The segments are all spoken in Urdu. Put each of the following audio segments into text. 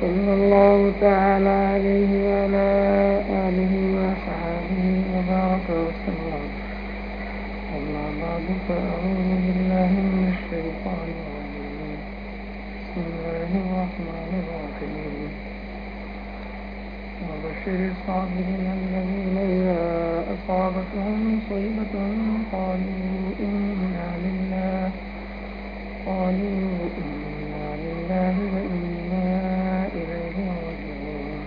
صلى الله تعالى عليه وعلى آله وصحابه وبارك وسلم. أما بعد، فأعوذ بالله من الشيطان الرجيم. بسم الله الرحمن الرحيم. وبشر الصابرين الذين إذا أصابتهم مصيبة قالوا إنا لله، قالوا إنا لله وإنا إليه راجعون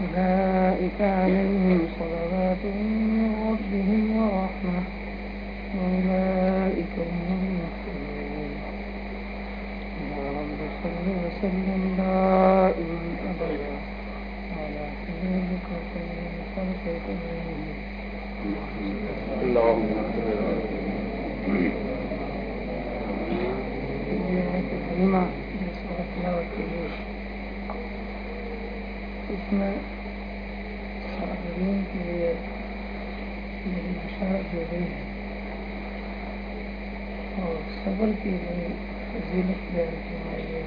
أولئك عليهم صلوات من ربهم ورحمة. وأولئك هم المهتدون يا رب صل وسلم دائما أبدا على حبيبك خير اللهم کریمہ جس وقت تلاوت کی گئی اس میں صابرین کے لیے میری بشارت دی گئی ہے اور صبر کی گئی فضیلت بیان فرمائی گئی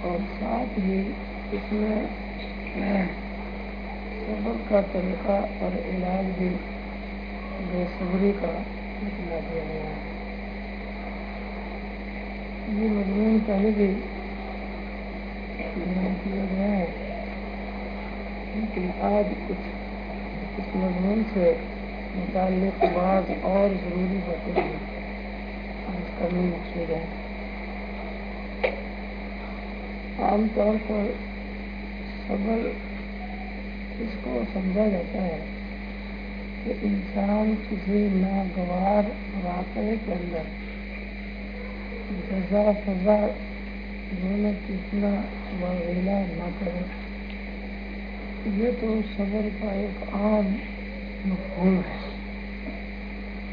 اور ساتھ ہی اس میں صبر کا طریقہ اور علاج بھی بے صبری کا نکلا دیا گیا ہے۔ یہ مضمون پہلے بھی کیا گیا ہے لیکن آج کچھ اس مضمون سے متعلق بعض اور ضروری باتیں ہیں۔ آج کرنی مقصود ہے عام طور پر صبر اس کو سمجھا جاتا ہے کہ انسان کسی ناگوار واقعے کے اندر جزا فضا دونوں کتنا وغیرہ نہ کرے یہ تو صبر کا ایک عام مفہوم ہے۔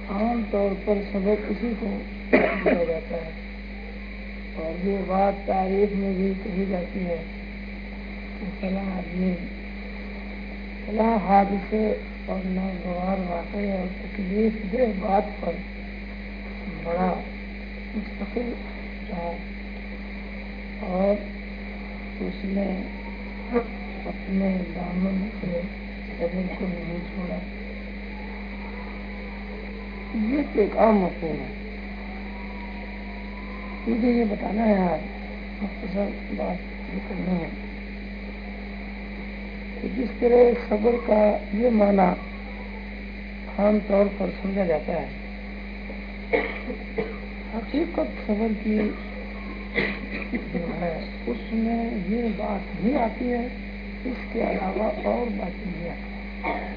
عام طور پر صبر کسی کو دیا جاتا ہے۔ اور یہ بات تعریف میں بھی کہی جاتی ہے کہ فلاں آدمی، فلاں حادثے اور ناگوار واقع اور تکلیف دہ بات پر بڑا مستقل رہا۔ اور اس نے اپنے دامن سے قدم کو نہیں چھوڑا۔ یہ ایک عام مفہوم ہے۔ مجھے یہ بتانا ہے آج مختصر بات یہ کرنی ہے کہ جس طرح صبر کا یہ معنی عام طور پر سمجھا جاتا ہے، حقیقت صبر کی جو ہے۔ اس میں یہ بات بھی آتی ہے، اس کے علاوہ اور باتیں بھی آتی ہیں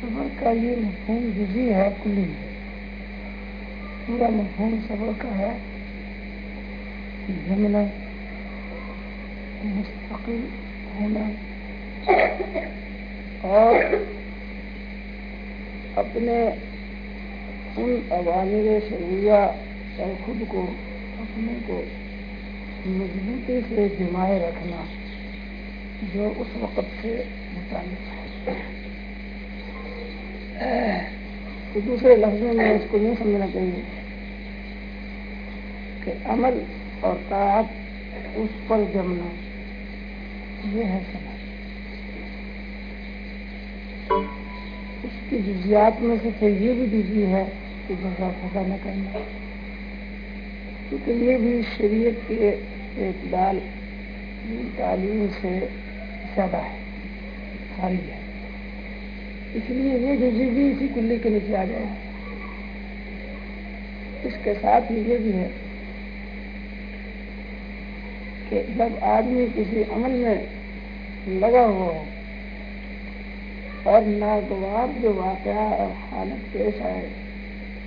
صبر کا یہ مفہوم جزی ہے کلی۔ پورا مفہوم صبر کا ہے۔ جمنا مستقل ہونا اور اپنے ان عوامر شریعہ اور خود کو اپنے کو مضبوطی سے جمائے رکھنا جو اس وقت سے متعلق ہے۔ تو دوسرے لفظوں میں اس کو یوں سمجھنا چاہیے کہ عمل اور طاعت اس پر جمنا، یہ ہے سمجھ۔ اس کی جزیات میں سے یہ بھی جزی ہے کہ جزا فضا نہ کرنا۔ کیونکہ یہ بھی شریعت کے اعتدال تعلیم سے زیادہ ہے، خارج ہے۔ اس لیے یہ جزی جی بھی اسی کلی کے نیچے آ جائے اس کے ساتھ ہی یہ بھی ہے کہ جب آدمی کسی عمل میں لگا ہوا ہو اور ناگوار جو واقعہ اور حالت پیش آئے،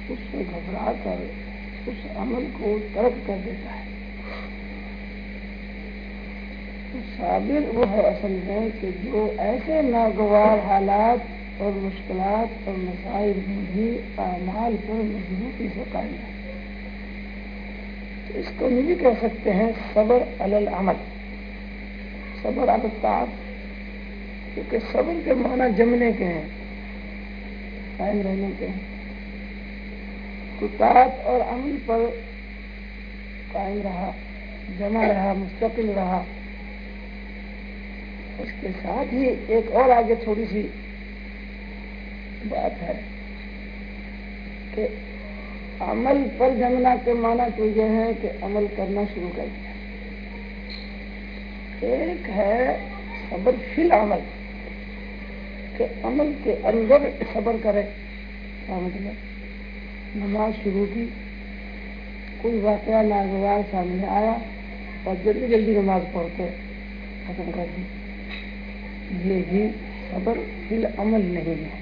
اس سے گھبرا کر اس عمل کو ترک کر دیتا ہے۔ صابر وہ ہے اصل میں کہ جو ایسے ناگوار حالات اور مشکلات اور مسائل میں بھی اعمال پر مضبوطی سے قائم ہے۔ اس کو یہ بھی کہہ سکتے ہیں صبر العمل۔ صبر ابتاب کیونکہ صبر کے معنی جمنے کے ہیں۔ قائم رہنے کے ہیں۔ تو اور عمل پر قائم رہا، جمع رہا، مستقل رہا۔ اس کے ساتھ ہی ایک اور آگے تھوڑی سی بات ہے کہ عمل پر جمنا کے معنی تو یہ ہے کہ عمل کرنا شروع کر دیا۔ ایک ہے صبر فی العمل، کہ عمل کے اندر صبر کرے۔ کیا مطلب نماز شروع کی، کوئی واقعہ ناگوار سامنے آیا اور جلدی جلدی نماز پڑھ کے ختم کر دی۔ یہ بھی صبر فی العمل نہیں ہے۔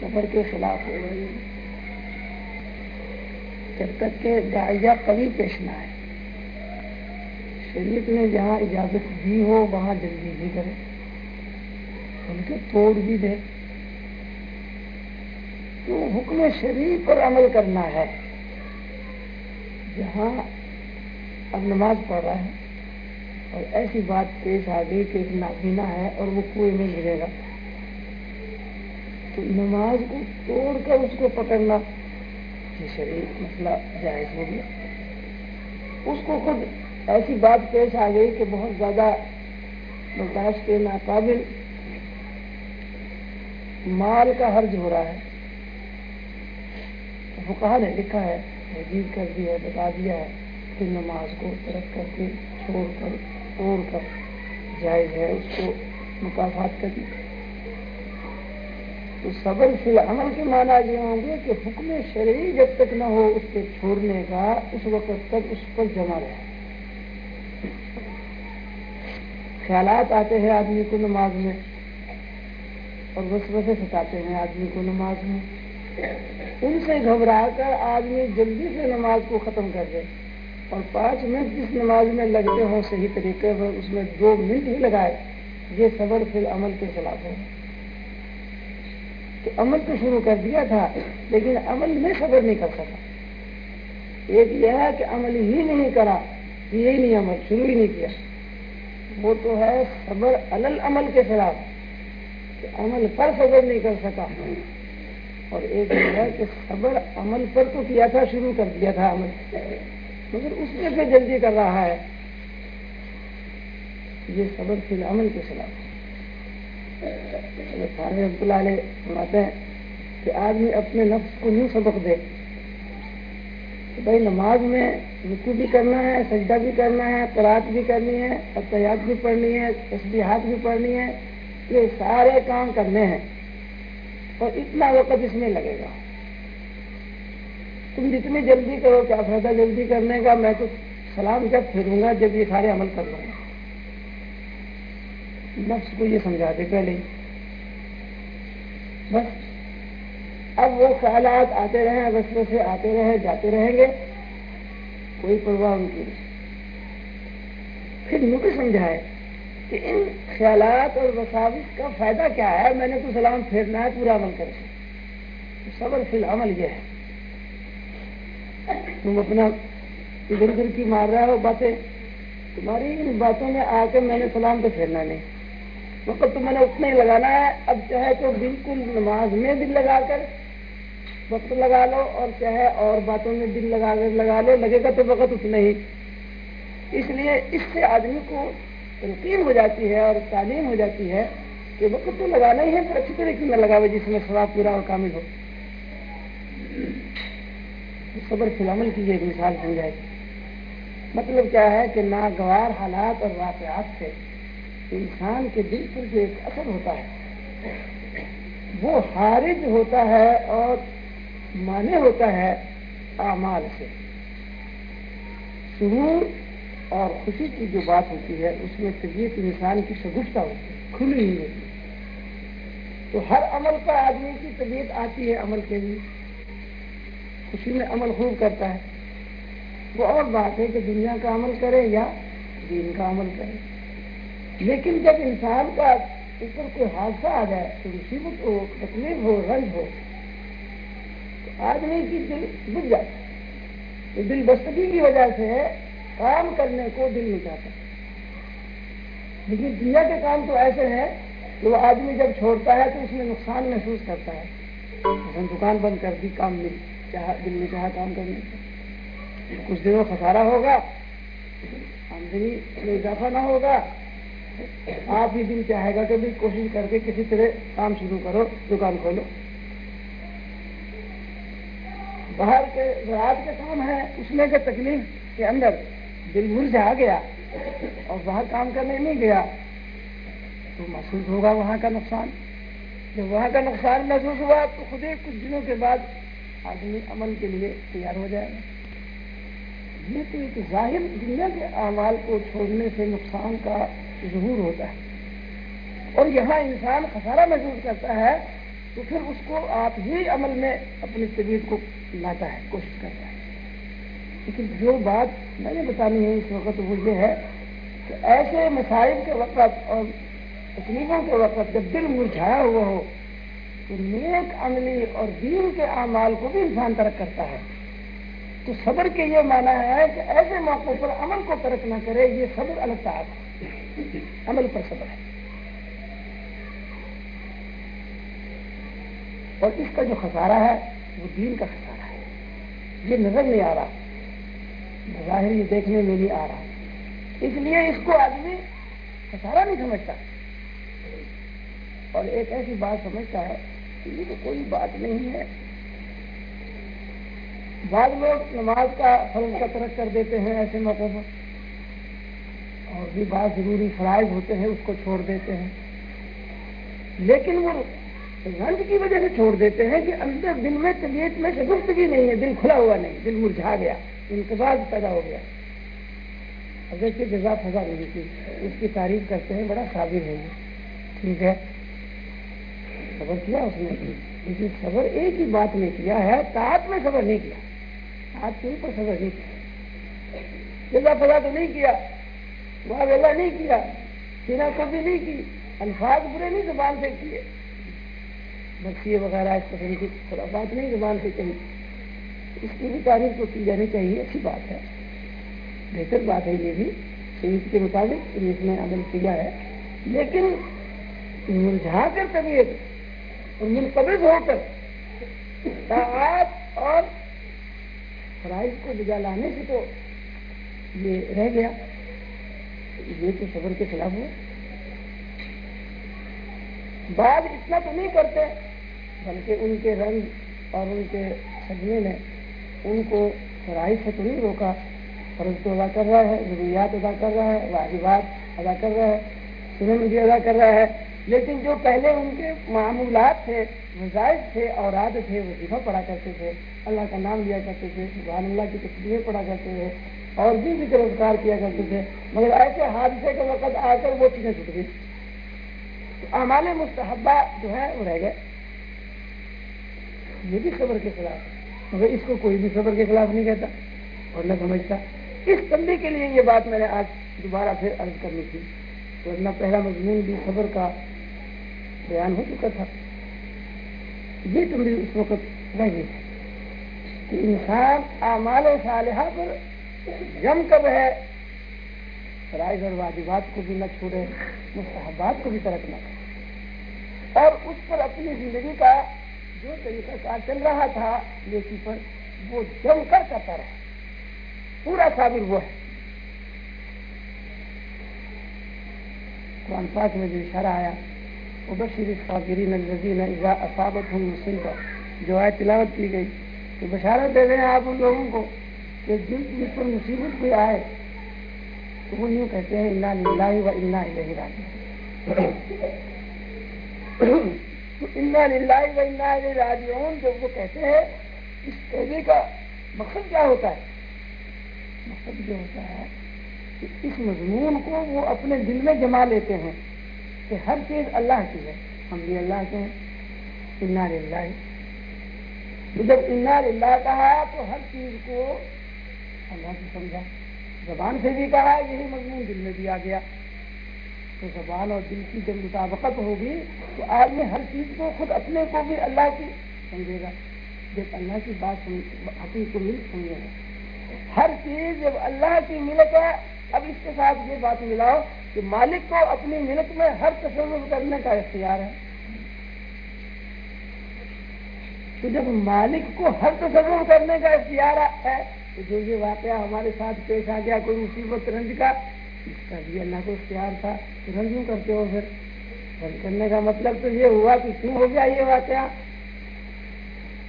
صبر کے خلاف ہو رہی ہے۔ جب تک کہ دائجہ کبھی پیش نہ آئے۔ شریعت نے جہاں اجازت دی ہو، وہاں جلدی بھی کرے۔ ان کے توڑ بھی دے۔ تو حکم شریف پر عمل کرنا ہے۔ جہاں اب نماز پڑھ رہا ہے اور ایسی بات پیش آ گئی کہ ایک نابینا ہے اور وہ کنویں میں گرے گا۔ تو نماز کو توڑ کر اس کو پکڑنا یہ شریف مسئلہ جائز ہو گیا۔ اس کو خود ایسی بات پیش آ گئی کہ بہت زیادہ برداشت کے ناقابل مال کا حرج ہو رہا ہے۔ وہ نے لکھا ہے تحریر کر دیا ہے، بتا دیا ہے کہ نماز کو ترک کر کے چھوڑ کر، توڑ کر جائز ہے، اس کو مقافات کرنی تو صبر فی العمل کے معنی یہ ہوں گے کہ حکم شرعی جب تک نہ ہو اس کے چھوڑنے کا، اس وقت تک اس پر جمع رہے۔ خیالات آتے ہیں آدمی کو نماز میں اور بس بسے ستاتے ہیں آدمی کو نماز میں۔ ان سے گھبرا کر آدمی جلدی سے نماز کو ختم کر دے۔ اور پانچ منٹ جس نماز میں لگتے ہوں صحیح طریقے پر اس میں دو منٹ ہی لگائے۔ یہ صبر فی عمل کے خلاف ہے۔ کہ عمل تو شروع کر دیا تھا، لیکن عمل میں صبر نہیں کر سکا۔ ایک یہ ہے کہ عمل ہی نہیں کرا یہی نہیں عمل، شروع ہی نہیں کیا۔ وہ تو ہے صبر الل عمل کے خلاف، کہ عمل پر صبر نہیں کر سکا۔ اور ایک یہ ہے کہ صبر عمل پر تو کیا تھا، شروع کر دیا تھا عمل۔ مگر اس میں سے جلدی کر رہا ہے۔ یہ صبر فی العمل کے خلاف سارے رحمۃ اللہ علیہ سناتے ہیں کہ آدمی اپنے نفس کو یوں سبق دے کہ بھائی نماز میں رکو بھی کرنا ہے، سجدہ بھی کرنا ہے قرآت بھی کرنی ہے احتیاط بھی پڑھنی ہے، تسبیحات بھی پڑھنی ہے، یہ سارے کام کرنے ہیں۔ اور اتنا وقت اس میں لگے گا۔ تم جتنی جلدی کرو، کیا فائدہ جلدی کرنے کا؟ میں تو سلام جب پھروں گا، جب یہ سارے عمل کر لوں گا۔ نفس کو یہ سمجھا دے پہلے۔ بس۔ اب وہ خیالات آتے رہے وسلے سے آتے رہے جاتے رہیں گے۔ کوئی پرواہ ان کی پھر یوں سمجھائے۔ خیالات اور وساوس کا فائدہ کیا ہے؟ میں نے تو سلام پھیرنا ہے، پورا عمل کر کے صبر فی العمل یہ ہے۔ تم اپنا ادھر ادھر کی مار رہا ہو باتیں۔ تمہاری ان باتوں میں آ کے میں نے سلام تو پھیرنا نہیں۔ وقت تو میں نے اتنا ہی لگانا ہے۔ اب چاہے تو بالکل نماز میں دل لگا کر وقت لگا لو اور چاہے اور باتوں میں دل لگا کر لگا لو۔ لگے گا تو وقت اتنا ہی۔ اس لیے اس سے آدمی کو تنقید ہو جاتی ہے اور تعلیم ہو جاتی ہے کہ وقت تو لگانا ہی ہے، پر اچھی طریقے میں لگا جس میں سواب پورا اور کامل ہو۔ صبر فلامل کی یہ مثال سمجھائے مطلب کیا ہے کہ ناگوار حالات اور واقعات سے انسان کے دل پر جو ایک اثر ہوتا ہے، وہ خارج ہوتا ہے اور مانے ہوتا ہے اعمال سے۔ سرور اور خوشی کی جو بات ہوتی ہے، اس میں طبیعت انسان کی شگفتہ ہوتی ہے، کھلی نہیں ہوتی تو ہر عمل پر آدمی کی طبیعت آتی ہے عمل کے لیے۔ خوشی میں عمل خوب کرتا ہے۔ وہ اور بات ہے کہ دنیا کا عمل کرے یا دین کا عمل کرے۔ لیکن جب انسان کا اوپر کوئی حادثہ آ جائے تو مصیبت ہو، تکلیف ہو، رنج ہو، تو آدمی کی دل بج جاتا دل بستگی کی وجہ سے کام کرنے کو دل نہیں چاہتا۔ لیکن دنیا کے کام تو ایسے ہیں کہ وہ آدمی جب چھوڑتا ہے تو اس میں نقصان محسوس کرتا ہے۔ دکان بند کر دی، کام نہیں چاہ دل میں چاہا کام کرنے کچھ دنوں خسارہ ہوگا، آمدنی میں اضافہ نہ ہوگا۔ آپ ہی دن چاہے گا کہ بھی کوشش کر کے کسی طرح کام شروع کرو، دکان کھولو۔ باہر کے زراعت کے کام ہے اس میں کے تکلیف کے اندر دل مرجھا گیا اور باہر کام کرنے نہیں گیا تو محسوس ہوگا وہاں کا نقصان۔ جب وہاں کا نقصان محسوس ہوا تو خود ہی کچھ دنوں کے بعد آدمی عمل کے لیے تیار ہو جائے۔ گا یہ تو ایک ظاہر دنیا کے اعمال کو چھوڑنے سے نقصان کا ظہور ہوتا ہے۔ اور یہاں انسان خسارہ محسوس کرتا ہے تو پھر اس کو آپ ہی عمل میں اپنی طبیعت کو لاتا ہے، کوشش کرتا ہے۔ لیکن جو بات میں نے بتانی ہے اس وقت وہ یہ ہے کہ ایسے مسائل کے وقت اور تکلیفوں کے وقت جب دل مرجھایا ہوا ہو، تو نیک عملی اور دین کے اعمال کو بھی انسان ترک کرتا ہے۔ تو صبر کے یہ مانا ہے کہ ایسے موقعوں پر عمل کو ترک نہ کرے، یہ صبر الگ ہے۔ عمل پر صبر ہے۔ اور اس کا جو خسارہ ہے، وہ دین کا خسارہ ہے۔ یہ نظر نہیں آ رہا۔ ظاہر یہ دیکھنے میں نہیں آ رہا اس لیے اس کو آدمی خسارہ نہیں سمجھتا۔ اور ایک ایسی بات سمجھتا ہے کہ یہ تو کوئی بات نہیں ہے۔ بعض لوگ نماز کا فرض کا ترک کر دیتے ہیں ایسے موقع پر۔ اور بھی بات ضروری فرائض ہوتے ہیں، اس کو چھوڑ دیتے ہیں۔ لیکن وہ رنج کی وجہ سے چھوڑ دیتے ہیں کہ اندر دل میں طبیعت میں شگفتگی نہیں ہے، دل کھلا ہوا نہیں، دل مرجھا گیا۔ انتظار پیدا ہو گیا۔ اگر کی جزا فضا نہیں تھی اس کی تعریف کرتے ہیں، بڑا صابر ہے۔ ٹھیک ہے۔ صبر کیا اس نے؟ لیکن صبر ایک ہی بات نے کیا ہے تاط میں صبر نہیں کیا۔ آپ کے اوپر صبر نہیں کیا۔ جزا فضا تو نہیں کیا۔ وہاں ویلا نہیں کیا۔ سینا کو بھی نہیں کی۔ الفاظ برے نہیں زبان سے کیے۔ بخشیے وغیرہ اس قسم کی بات نہیں زبان سے کہی اس کی بھی تعریف تو کی جانی چاہیے، اچھی بات ہے۔ بہتر بات ہے یہ بھی شریف کے مطابق اس نے عمل کیا ہے۔ لیکن مرجھا کر طبیعت اور منقبض ہو کر اور فرائض کو بجا لانے سے تو یہ رہ گیا۔ یہ تو صبر کے خلاف ہوا۔ بعض اتنا تو نہیں کرتے، بلکہ ان کے رنگ اور ان کے سجنے نے ان کو فرائض سے تو نہیں روکا، فرض تو ادا کر رہا ہے، ضروریات ادا کر رہا ہے، واجبات ادا کر رہا ہے، سنن بھی ادا کر رہا ہے، لیکن جو پہلے ان کے معمولات تھے مزاج تھے اور تھے، وظیفہ پڑھا کرتے تھے، اللہ کا نام لیا کرتے تھے، سبحان اللہ کی تصویریں پڑھا کرتے تھے، اور بھی بھی گرفتار کیا کرتے تھے، مگر ایسے حادثے کے وقت آ کر وہ چیزیں چھٹ گئی۔ امال مستحبہ جو ہے، وہ رہ گئے۔ یہ بھی صبر کے خلاف۔ مگر اس کو کوئی بھی صبر کے خلاف نہیں کہتا اور نہ سمجھتا۔ اس تندی کے لیے یہ بات میں نے آج دوبارہ پھر عرض کرنی تھی ورنہ پہلا مضمون بھی صبر کا بیان ہو چکا تھا۔ یہ تندی اس وقت رہ گئی کہ انسان اعمال و صالحہ پر جم کب ہے، فرائض اور واجبات کو بھی نہ چھوڑے، مستحبات کو بھی ترک نہ کرے۔ اور اس پر اپنی زندگی کا جو طریقہ کار چل رہا تھا، لیکن پر وہ جم کر کرتا رہا پورا ثابت وہ ہے۔ قرآن پاک میں جو اشارہ آیا وہ بشیر صابرین الزین اذا اصابت ہوں مسلم جو آئے تلاوت کی گئی، تو بشارت دے دیں آپ ان لوگوں کو کہ جن جس پر مصیبت کوئی آئے، تو وہ یوں کہتے ہیں، انا للہ و انا الیہ راجعون۔ انا راجعون جب وہ کہتے ہیں، اس کہنے کا مقصد کیا ہوتا ہے؟ مقصد یہ ہوتا ہے کہ اس مضمون کو وہ اپنے دل میں جما لیتے ہیں کہ ہر چیز اللہ کی ہے، ہم بھی اللہ کے ہیں، انا للہ جب انا للہ کہا تو ہر چیز کو اللہ کی سمجھا۔ زبان سے بھی کہا یہی مضمون دل میں بھی آ گیا۔ تو زبان اور دل کی جب مطابقت ہوگی تو آدمی ہر چیز کو خود اپنے کو بھی اللہ کی سمجھے گا۔ جب اللہ کی بات حقیق مل سمجھے گا۔ ہر چیز جب اللہ کی ملک ہے، اب اس کے ساتھ یہ بات ملاؤ کہ مالک کو اپنی ملک میں ہر تصور کرنے کا اختیار ہے۔ تو جب مالک کو ہر تصور کرنے کا اختیار ہے، تو جو یہ واقعہ ہمارے ساتھ پیش آ گیا، کوئی مصیبت رنج کا کا بھی اللہ کو اختیار تھا رنج کیوں کرتے ہو پھر؟ رنج کرنے کا مطلب تو یہ ہوا کہ کیوں ہو گیا یہ واقعہ؟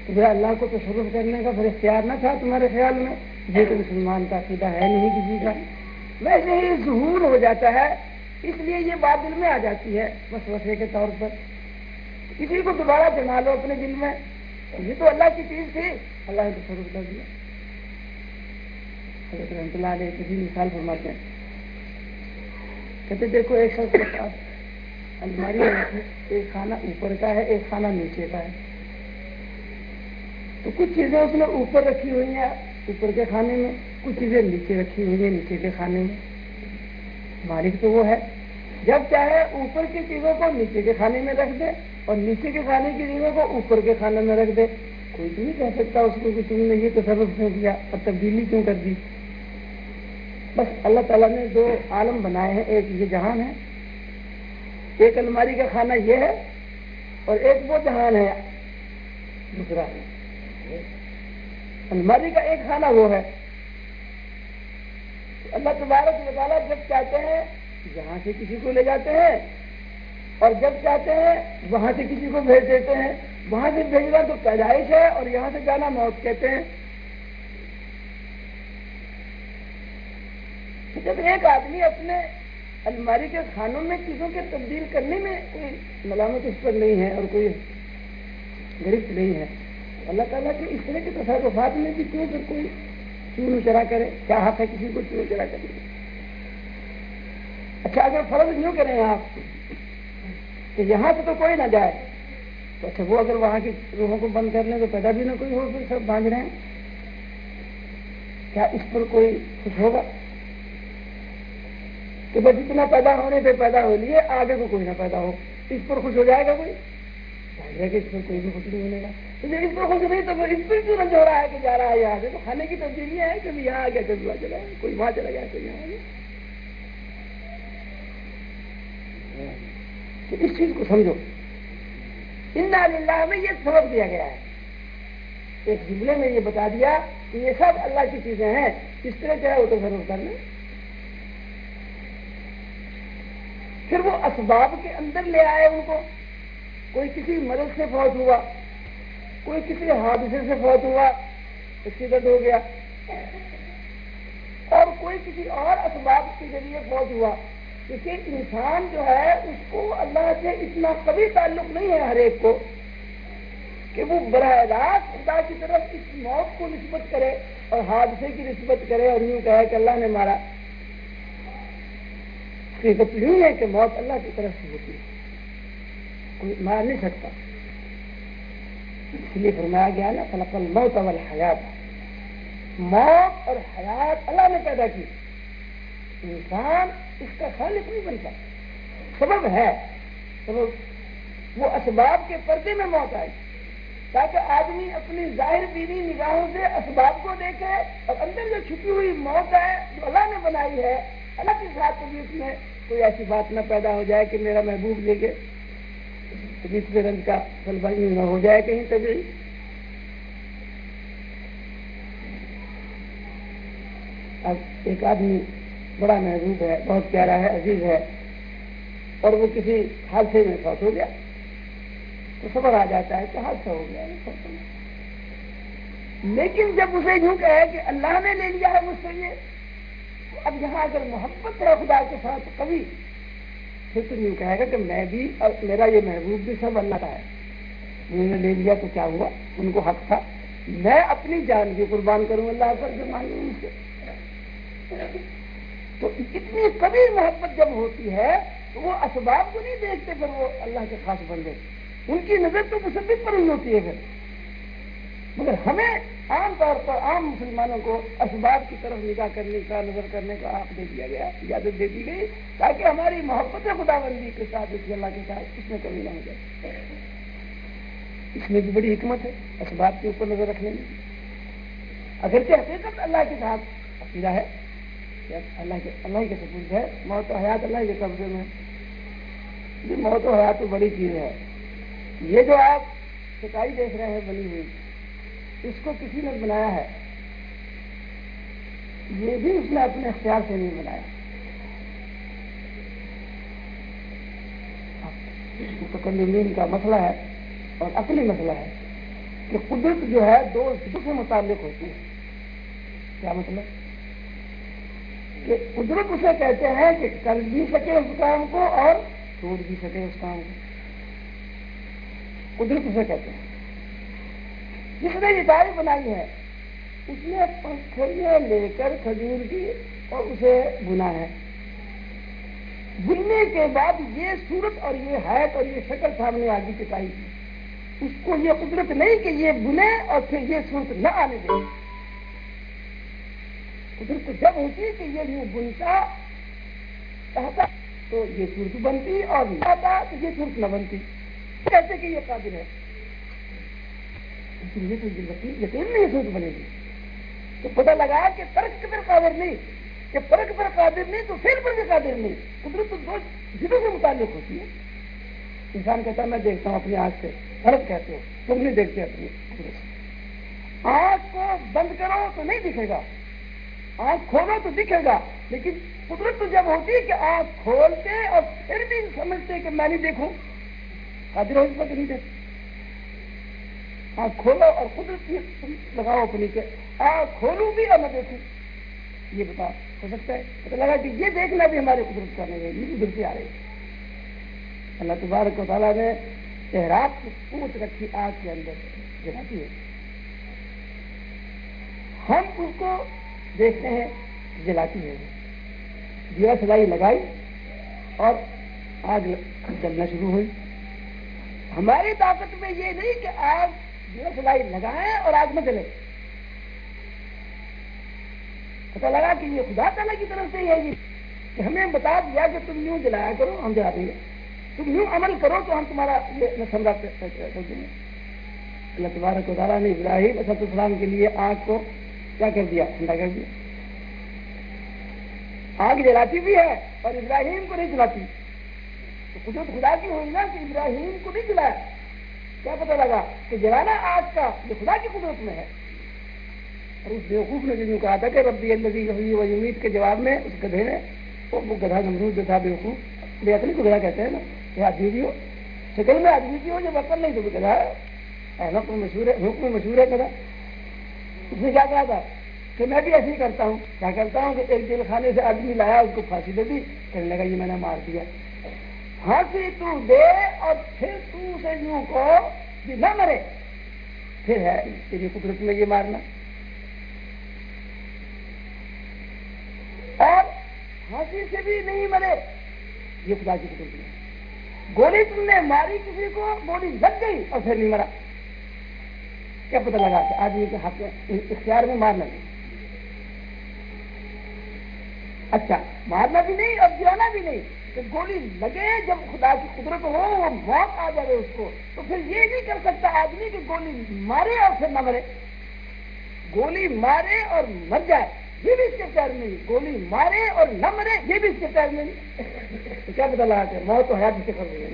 تو اللہ کو تصرف کرنے کا پھر اختیار نہ تھا تمہارے خیال میں؟ یہ تو مسلمان کا عقیدہ ہے نہیں کسی کا۔ ویسے ہی ظہور ہو جاتا ہے، اس لیے یہ بات دل میں آ جاتی ہے بس وسے کے طور پر۔ کسی کو دوبارہ جما لو اپنے دل میں۔ یہ تو اللہ کی چیز تھی۔ اللہ نے تصرف کر دیا۔ حضرت رحمت اللہ علیہ کسی مثال فرماتے ہیں۔ کہتے دیکھو ایک شخص کے پاس الماری ایک کھانا اوپر کا ہے، ایک کھانا نیچے کا ہے۔ تو کچھ چیزیں اس نے اوپر رکھی ہوئی ہیں، اوپر کے کھانے میں، کچھ چیزیں نیچے رکھی ہوئی ہیں، نیچے کے کھانے میں۔ مالک تو وہ ہے۔ جب چاہے اوپر کی چیزوں کو نیچے کے کھانے میں رکھ دے اور نیچے کے کھانے کی چیزوں کو اوپر کے کھانے میں رکھ دے۔ کوئی تو نہیں کہہ سکتا اس کو کہ تم نے یہ تصرف کیوں کیا اور تبدیلی کیوں کر دی؟ بس اللہ تعالیٰ نے دو عالم بنائے ہیں، ایک یہ جہان ہے، ایک الماری کا کھانا یہ ہے، اور ایک وہ جہان ہے، دوسرا الماری کا ایک کھانا وہ ہے۔ اللہ تبارک تعالیٰ جب چاہتے ہیں یہاں سے کسی کو لے جاتے ہیں، اور جب چاہتے ہیں، وہاں سے کسی کو بھیج دیتے ہیں۔ وہاں سے بھیجنا تو پیدائش ہے، اور یہاں سے جانا موت کہتے ہیں۔ جب ایک آدمی اپنے الماری کے کھانوں میں چیزوں کے تبدیل کرنے میں کوئی ملامت اس پر نہیں ہے اور کوئی گرفت نہیں ہے، اللہ تعالیٰ کے اس طرح کے تصرفات میں بھی کیوں پھر کوئی چون چرا کرے، کیا حق ہے کسی کو چون چرا کرے اچھا اگر فرض یوں کریں آپ کہ یہاں سے تو کوئی نہ جائے، تو اچھا وہ اگر وہاں کی روحوں کو بند کر لیں تو پیدا بھی نہ کوئی ہو، پھر سب باندھ رہے ہیں۔ کیا اس پر کوئی کچھ ہوگا؟ کہ بس جتنا پیدا ہونے سے پیدا ہو لیے، آگے کو کوئی نہ پیدا ہو۔ اس پر خوش ہو جائے گا کوئی؟ کہ اس پر کوئی بھی خوش نہیں ہونے گا۔ جب اس پر خوش نہیں تو اس پر کیوں رنج ہو رہا ہے کہ جا رہا ہے یہاں سے؟ تو کھانے کی تبدیلی ہے کبھی یہاں آ گیا کبھی وہاں چلا گیا، کوئی وہاں چلا گیا، کوئی یہاں آ گیا اس چیز کو سمجھو۔ ان اللہ میں یہ سبق دیا گیا ہے۔ ایک جملے میں یہ بتا دیا کہ یہ سب اللہ کی چیزیں ہیں۔ کس طرح چاہے وہ تو ضرور کر لیں پھر وہ اسباب کے اندر لے آئے ان کو۔ کوئی کسی مرض سے فوت ہوا، کوئی کسی حادثے سے فوت ہوا ایکسیڈنٹ ہو گیا۔ اور کوئی کسی اور اسباب کے ذریعے فوت ہوا۔ کیونکہ انسان جو ہے، اس کو اللہ سے اتنا کبھی تعلق نہیں ہے ہر ایک کو کہ وہ براہ راست خدا کی طرف اس موت کو نسبت کرے اور حادثے کی نسبت کرے اور یوں کہے کہ اللہ نے مارا۔ حقیقت یوں ہے کہ موت اللہ کی طرف سے ہوتی ہے۔ کوئی مار نہیں سکتا۔ اس لیے فرمایا گیا نا فلق الموت اول حیات موت اور حیات اللہ نے پیدا کی۔ انسان اس کا خالق نہیں بنتا سبب ہے۔ سبب وہ اسباب کے پردے میں موت آئے تاکہ آدمی اپنی ظاہر بینی نگاہوں سے اسباب کو دیکھے اور اندر جو چھپی ہوئی موت ہے، جو اللہ نے بنائی ہے اللہ کے ساتھ بھی اس میں، کوئی ایسی بات نہ پیدا ہو جائے کہ میرا محبوب لے کے تیسرے رنگ کا سلبائی نہ ہو جائے کہیں طبی اب ایک آدمی بڑا محبوب ہے، بہت پیارا ہے، عزیز ہے، اور وہ کسی حادثے میں فوت ہو گیا۔ تو خبر آ جاتا ہے کہ حادثہ ہو گیا۔ لیکن جب اسے یوں کہے کہ اللہ نے لے لیا ہے مجھ سے یہ اب یہاں اگر محبت ہے خدا کے ساتھ کبھی، پھر تو یوں کہے گا کہ میں بھی اور میرا یہ محبوب بھی سب اللہ کا ہے۔ انہوں نے لے لیا تو کیا ہوا؟ ان کو حق تھا۔ میں اپنی جان بھی قربان کروں اللہ پر جو مانگوں ان سے۔ تو اتنی کبھی محبت جب ہوتی ہے تو وہ اسباب کو نہیں دیکھتے، پھر وہ اللہ کے خاص بندے۔ ان کی نظر تو مسبت پر ہوتی ہے پھر۔ مگر ہمیں عام طور پر عام مسلمانوں کو اسباب کی طرف نگاہ کرنے کا، نظر کرنے کا آپ دے دیا گیا، اجازت دے دی گئی تاکہ ہماری محبت خدا بندی کے ساتھ اس اللہ کے ساتھ اس میں کمی نہ ہو جائے۔ اس میں بھی بڑی حکمت ہے اسباب کے اوپر نظر رکھنے میں۔ اگرچہ حقیقت اللہ کے ساتھ عقیدہ ہے یعنی اللہ کے اللہ کے سبوت ہے، موت و حیات اللہ کے قبضے میں یہ موت و حیات تو بڑی چیز ہے۔ یہ جو آپ سچائی دیکھ رہے ہیں، بنی ہوئی۔ اس کو کسی نے بنایا ہے؟ یہ بھی اس نے اپنے اختیار سے نہیں بنایا متکلمین کا مسئلہ ہے اور اصلی مسئلہ ہے کہ قدرت جو ہے دو سے متعلق ہوتی ہے۔ کیا مطلب؟ کہ قدرت اسے کہتے ہیں کہ کر بھی سکے اس کام کو اور چھوڑ بھی سکے اس کام کو۔ قدرت اسے کہتے ہیں۔ جس نے یہ داری بنائی ہے، اس نے پنکھڑیاں لے کر کھجور کی اور اسے بنا ہے۔ بننے کے بعد یہ صورت اور یہ حیت اور یہ شکل سامنے آگے چکائی کی۔ اس کو یہ قدرت نہیں کہ یہ بنے اور پھر یہ صورت نہ آنے دے۔ قدرت جب ہوتی کہ یہ یوں بنتا، چاہتا تو یہ صورت بنتی اور نہ آتا تو یہ صورت نہ بنتی۔ کہتے کہ یہ قابل ہے؟ یہ یقین نہیں صورت بنے گی۔ تو پتہ لگا کہ ترک پر قابل نہیں، کہ فرق پر قادر نہیں تو فیل پر بھی قادر نہیں۔ قدرت تو دو جدوں سے متعلق ہوتی ہے۔ انسان کہتا ہے، میں دیکھتا ہوں اپنی آنکھ سے۔ فرق کہتے ہو، تم نہیں دیکھتے اپنی آنکھ کو بند کرو تو نہیں دکھے گا۔ آنکھ کھولو تو دکھے گا۔ لیکن قدرت تو جب ہوتی ہے کہ آنکھ کھولتے اور پھر بھی سمجھتے کہ میں نہیں دیکھوں، قادر ہو اس پر نہیں دیکھ آنکھ کھولو اور قدرت کی لگاؤ اپنی کے۔ ہاں، آنکھ کھولوں بھی اور میں دیکھوں یہ بتا، ہو سکتا ہے؟ پتا لگا کہ یہ دیکھنا بھی ہمارے قدرت کرنے گئے یہ قدرتی آ رہی ہے۔ اللہ تبارک و تعالیٰ نے احراب کی پوچھ رکھی آگ کے اندر۔ جلاتی جی، ہے ہم اس کو دیکھتے ہیں، جلاتی ہے۔ دیا سلائی لگائی اور آگ جلنا شروع ہوئی۔ ہماری طاقت میں یہ نہیں کہ آگ دیا سلائی لگائیں اور آگ میں جلے پتا لگا کہ یہ خدا تعالیٰ کی طرف سے یہ۔ کہ ہمیں بتا دیا کہ تم یوں جلایا کرو، ہم جلا دیں گے۔ تم یوں عمل کرو تو ہم تمہارا یہ سمجھا کر دیں گے۔ اللہ تبارک و تعالیٰ نے ابراہیم اسد السلام کے لیے آگ کو کیا کر دیا؟ ٹھنڈا کر دیا۔ آگ جلاتی بھی ہے اور ابراہیم کو نہیں جلاتی۔ تو قدرت خدا کی ہوئی نا کہ ابراہیم کو نہیں جلایا۔ کیا پتا لگا کہ جلانا آگ کا یہ خدا کی قدرت میں ہے؟ اور اس بیوقوف نے جو کہا تھا کہ ربی النبی ہوئی وہ امید کے جواب میں اس گدھے نے وہ گدھا نمرود جو تھا بیوقوف، بے اصلی کو گدھا کہتے ہیں نا یہ آدمی بھی ہو۔ شکل میں آدمی کی ہو جب عقل نہیں، تو وہ گدھا ہے۔ حکم مشہور ہے حکم مشہور ہے گدھا۔ اس نے کیا کہا تھا؟ کہ میں بھی ایسے ہی کرتا ہوں۔ کیا کرتا ہوں کہ ایک دل خانے سے آدمی لایا، اس کو پھانسی دے دی، کہنے لگا یہ میں نے مار دیا۔ پھانسی تو دے اور پھر تو اسے یوں کو نہ مرے۔ پھر ہے، تیری قدرت میں یہ مارنا۔ اور ہنسی سے بھی نہیں مرے۔ یہ خدا کی قدرت ہے۔ گولی تم نے ماری کسی کو، گولی لگ گئی اور پھر نہیں مرا۔ کیا پتہ لگا کہ آدمی کے ہاتھ اختیار میں مارنا نہیں اچھا مارنا بھی نہیں اور گرانا بھی نہیں۔ کہ گولی لگے جب خدا کی قدرت ہو، وہ موت آ جائے اس کو۔ تو پھر یہ نہیں کر سکتا آدمی کہ گولی مارے اور پھر نہ مرے۔ گولی مارے اور مر جائے، یہ بھی اس کے پیر میں گولی مارے اور نہ مرے، یہ بھی اس کے پیر میں تو کیا پتا لگا کہ موت تو حیات سے کر رہی ہے۔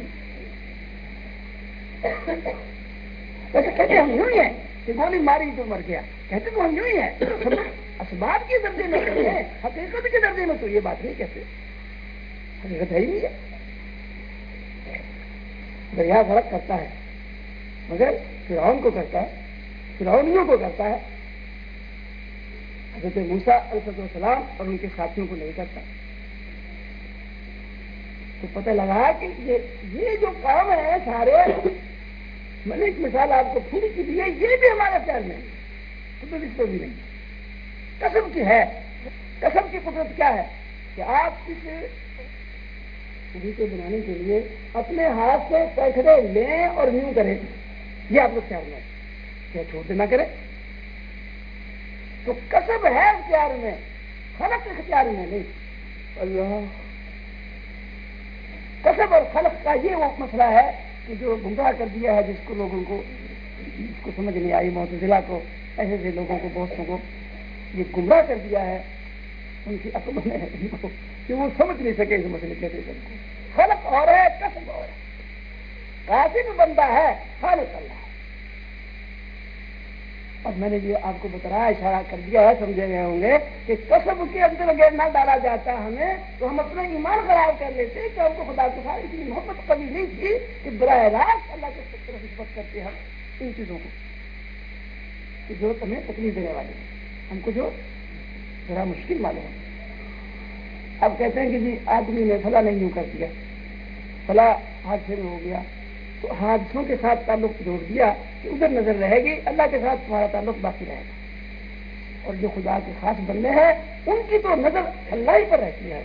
ویسے کہتے ہم یوں ہی ہیں کہ گولی ماری تو مر گیا۔ کہتے تو ہم یوں ہی ہیں۔ اسباب کے درجے میں کہتے ہیں، حقیقت کے درجے میں تو یہ بات نہیں کہتے۔ حقیقت ہے ہی نہیں ہے۔ دریا غلط کرتا ہے۔ مگر فرعون کو کرتا ہے۔ فرعونیوں کو کرتا ہے۔ حضرت موسا علیہ السلام اور ان کے ساتھیوں کو نہیں کرتا۔ تو پتہ لگا کہ یہ جو کام ہے سارے، میں نے ایک مثال آپ کو پوری کی دی ہے، یہ بھی ہمارے خیال میں قدرت اس کو بھی نہیں۔ قسم کی ہے۔ قسم کی قدرت کیا ہے؟ کہ آپ اس کو بنانے کے لیے اپنے ہاتھ سے پیسے لیں اور یوں کریں۔ یہ آپ کو خیال میں کیا چھوڑ دینا کرے تو کسب ہے اختیار میں، خلق اختیار میں نہیں۔ اللہ۔ کسب اور خلق کا یہ وہ مسئلہ ہے کہ جو گمراہ کر دیا ہے، جس کو لوگوں کو، جس کو سمجھ نہیں آئی موت ضلع کو، ایسے ایسے لوگوں کو دوستوں کو، یہ گمراہ کر دیا ہے۔ ان کی عقل میں کہ وہ سمجھ نہیں سکے اس مسئلے کے ریزن کو۔ خلق اور ہے کسب اور ہے۔ کافی بندہ ہے، خالق اللہ۔ اب میں نے یہ آپ کو بتایا، اشارہ کر دیا ہے، سمجھے گئے ہوں گے کہ کسب کے اندر اگر نہ ڈالا جاتا ہمیں، تو ہم اپنا ایمان خراب کر لیتے کہ ہم کو خدا کے ساتھ اتنی محبت کبھی نہیں تھی کہ براہ راست اللہ کے طرف رسبت کرتے ہم ان چیزوں کو۔ کہ جو ہمیں تکلیف دینے والے ہم کو جو ذرا مشکل معلوم ہے اب کہتے ہیں کہ جی آدمی نے فلاں نہیں یوں کر دیا۔ فلاں حادثے میں ہو گیا۔ تو حادثوں کے ساتھ تعلق جوڑ دیا کہ ادھر نظر رہے گی، اللہ کے ساتھ تمہارا تعلق باقی رہے گا۔ اور جو خدا کے خاص بندے ہیں، ان کی تو نظر اللہ ہی پر رہتی ہے۔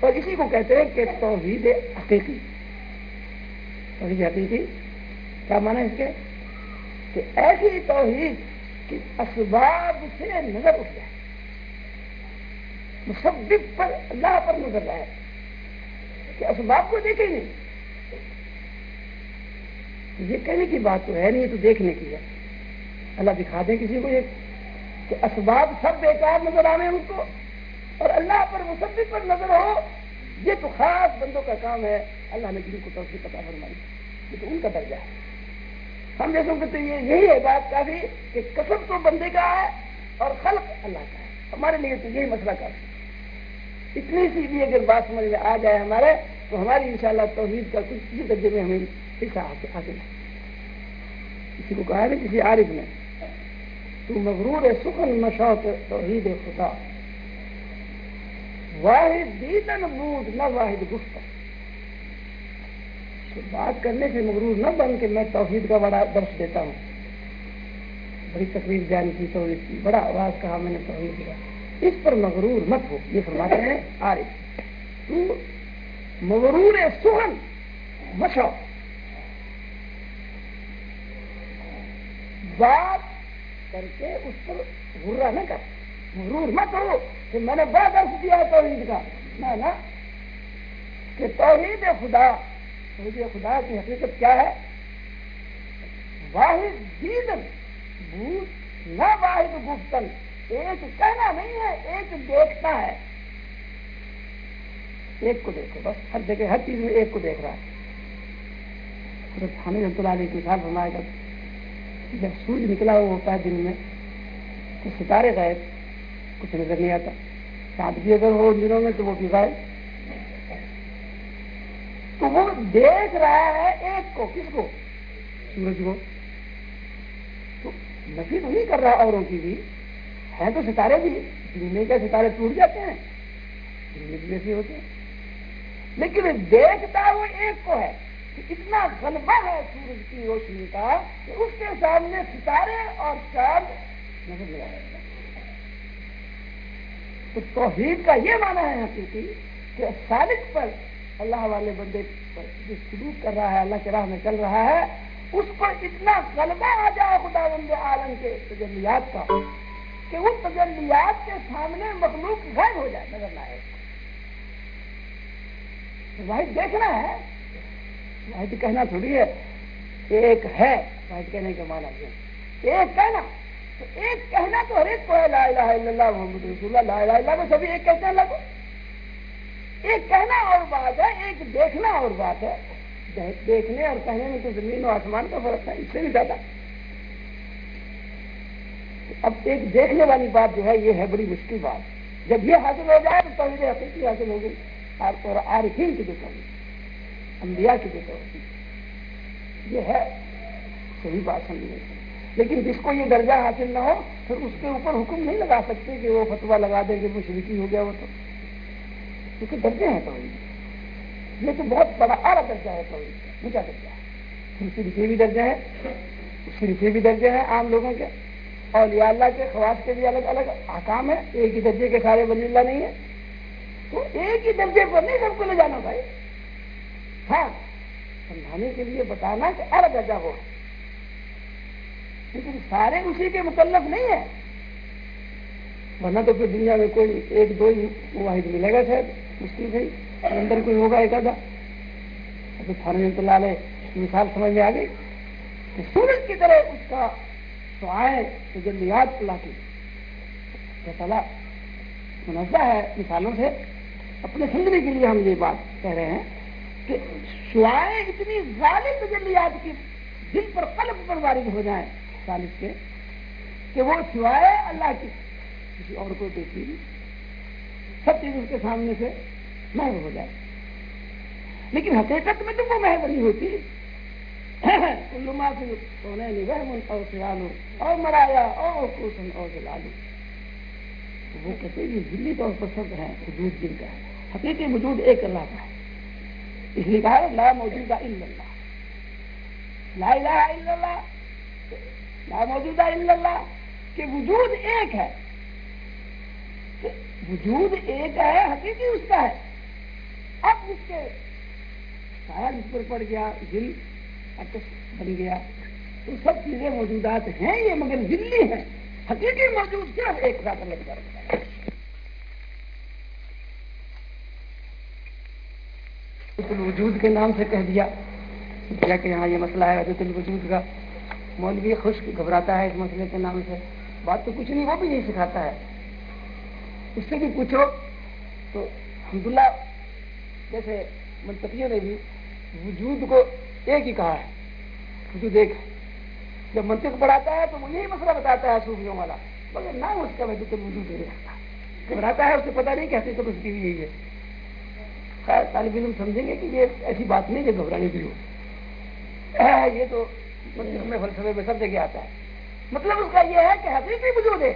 اور اسی کو کہتے ہیں کہ توحید حقیقی۔ توحید حقیقی؟ کیا مانا اس کے؟ کہ ایسی توحید کہ اسباب سے نظر اٹھ جائے۔ مسبب پر اللہ پر نظر رہے کہ اسباب کو دیکھے نہیں۔ یہ کہنے کی بات تو ہے نہیں تو دیکھنے کی ہے۔ اللہ دکھا دیں کسی کو یہ کہ اسباب سب بیکار نظر آنے ان کو اور اللہ پر مصدق پر نظر ہو، یہ تو خاص بندوں کا کام ہے۔ اللہ نے جن کو توفیق پتا فرمائی۔ یہ تو ان کا درجہ ہے۔ ہم جیسوں کو تو یہ یہی ہے بات کافی کہ کسب تو بندے کا ہے اور خلق اللہ کا ہے۔ ہمارے لیے تو یہی مسئلہ کافی اتنی سی بھی اگر بات سمجھ میں آ جائے ہمارے، تو ہماری انشاءاللہ توحید کا کچھ کسی درجے میں ہمیں حاصل ہے کسی کو کہا ہے کسی عارف نے، تو مغرور سخن مشوق توحید خدا۔ واحد دیدن بود نہ واحد گفت بات کرنے سے مغرور نہ بن کے میں توحید کا بڑا درس دیتا ہوں۔ بڑی تقریر جان کی توحید کی، بڑا آواز کہا میں نے توحید دیا اس پر مغرور مت ہو۔ یہ فرماتے ہیں عارف۔ تو مغرور سخن مشوق بات کر کے اس پر غرہ نہ کر۔ غرور مت ہو کہ میں نے بہت عرض دیا توحید کا۔ نہ کہ توحید خدا توحید خدا کی حقیقت کیا ہے؟ واحد دیدن بھوت نہ واحد گفتن۔ ایک کہنا نہیں ہے، ایک دیکھتا ہے۔ ایک کو دیکھو، بس ہر جگہ ہر چیز میں ایک کو دیکھ رہا ہے۔ ہمیں رحمۃ اللہ علیہ کے ساتھ گا، جب سورج نکلا ہوا ہوتا ہے دن میں، تو ستارے گئے کچھ نظر نہیں آتا۔ چاند بھی اگر ہو دنوں میں، تو وہ بھی گائے تو وہ دیکھ رہا ہے ایک کو، کس کو؟ سورج کو۔ تو نفی تو نہیں کر رہا اوروں کی بھی۔ ہے تو ستارے بھی دن میں کیا ستارے ٹوٹ جاتے ہیں۔ دن میں بھی ہوتے ہیں۔ لیکن دیکھتا وہ ایک کو ہے اتنا غلبہ ہے سورج کی روشنی کا کہ اس کے سامنے ستارے اور چاند نظر لگا تو توحید کا یہ مانا ہے حقیقی کہ سالک پر اللہ والے بندے پر جو سلوک کر رہا ہے، اللہ کے راہ میں چل رہا ہے، اس پر اتنا غلبہ آ جائے خدا بند عالم کے تجلیات کا۔ کہ اس تجلیات کے سامنے مخلوق غائب ہو جائے، نظر نہ آئے۔ بھائی دیکھنا ہے۔ واحد کہنا تھوڑی ہے ایک ہے۔ واحد کہنے کا مانا یہ ایک کہنا۔ تو ایک کہنا تو ہر ایک کو ہے، لا الہ الا اللہ محمد رسول اللہ، لا الہ الا اللہ کو سبھی ایک کہتے ہیں اللہ کو۔ ایک کہنا اور بات ہے، ایک دیکھنا اور بات ہے۔ دیکھنے اور کہنے میں تو زمین و آسمان کا فرق ہے، اس سے بھی زیادہ۔ اب ایک دیکھنے والی بات جو ہے، یہ ہے بڑی مشکل بات۔ جب یہ حاصل ہو جائے تو توحید حقیقی حاصل ہوگی۔ اور عارفین کی جو توحید، انبیاء کی جو یہ ہے، صحیح بات سمجھنے لیکن جس کو یہ درجہ حاصل نہ ہو، پھر اس کے اوپر حکم نہیں لگا سکتے کہ وہ فتوا لگا دے کہ وہ شریکی ہو گیا وہ تو۔ کیونکہ درجے ہیں تو یہ تو بہت بڑا اعلیٰ درجہ ہے تو اونچا درجہ ہے۔ شریفی بھی درجہ ہے شریفی بھی درجے ہیں عام لوگوں کے۔ اور یا اللہ کے خواص کے بھی الگ الگ آکام ہے ایک ہی درجے کے سارے ولی اللہ نہیں ہے تو ایک ہی درجے پر نہیں سب کو لے جانا بھائی۔ ہاں سمجھانے کے لیے بتانا کہ الگ درجہ ہو لیکن سارے اسی کے مکلف نہیں ہے ورنہ تو پھر دنیا میں کوئی ایک دو ہی واحد ملے گا شاید، مشکل سے اندر کوئی ہوگا ایک آدھا۔ تو لال مثال سمجھ میں آ گئی۔ کہ سورج کی طرح اس کا سوائے تجلیات اللہ کی۔ تعالیٰ منزہ ہے مثالوں سے اپنے سمجھنے کے لیے ہم یہ بات کہہ رہے ہیں کہ شعائیں اتنی ظالم تجلیات کی، دل پر قلب پر وارد ہو جائیں طالب کے، کہ وہ سوائے اللہ کی۔ کسی اور کو دیکھی نہیں سب چیز اس کے سامنے سے محض ہو جائے۔ لیکن حقیقت میں تو وہ محض نہیں ہوتی۔ کلما سے سونے نہیں اور سیالو اور مرایا اور کوشن اور جلالو۔ وہ کہتے ہیں دلی طور پر سب ہے وجود جن کا ہے۔ حقیقی وجود ایک اللہ کا ہے۔ اس لیے کہا ہے، لا موجودہ الا اللہ۔ لا الہ الا اللہ۔ لا موجودہ الا اللہ کہ وجود ایک ہے۔ وجود ایک ہے، حقیقی اس کا ہے۔ اب اس کے سایہ جس پر پڑ گیا دل اکس بن گیا۔ تو سب چیزیں موجودات ہیں یہ، مگر دلی ہیں۔ حقیقی موجود صرف ایک ذات لگ کر الوجود کے نام سے کہہ دیا۔ کیا کہ یہاں یہ مسئلہ ہے، حضرت الوجود کا مولوی خوش گھبراتا ہے اس مسئلے کے نام سے۔ بات تو کچھ نہیں، وہ بھی نہیں سکھاتا ہے۔ اس سے بھی پوچھو تو الحمدللہ، جیسے منتقیوں نے بھی وجود کو ایک ہی کہا ہے۔ وجود ایک جب منطق پڑھاتا ہے تو وہ یہی مسئلہ بتاتا ہے صوفیوں والا۔ مگر نہ اس کا وجود وجود نہیں رکھتا گھبراتا ہے، اسے پتا نہیں کہتے تو اس کی بھی یہی ہے۔ خیر، طالب علم سمجھیں گے کہ یہ ایسی بات نہیں کہ گھبرانے کی ہو یہ تو میں فلسفے میں سب جگہ آتا ہے۔ مطلب اس کا یہ ہے کہ حقیقی وجود ہے۔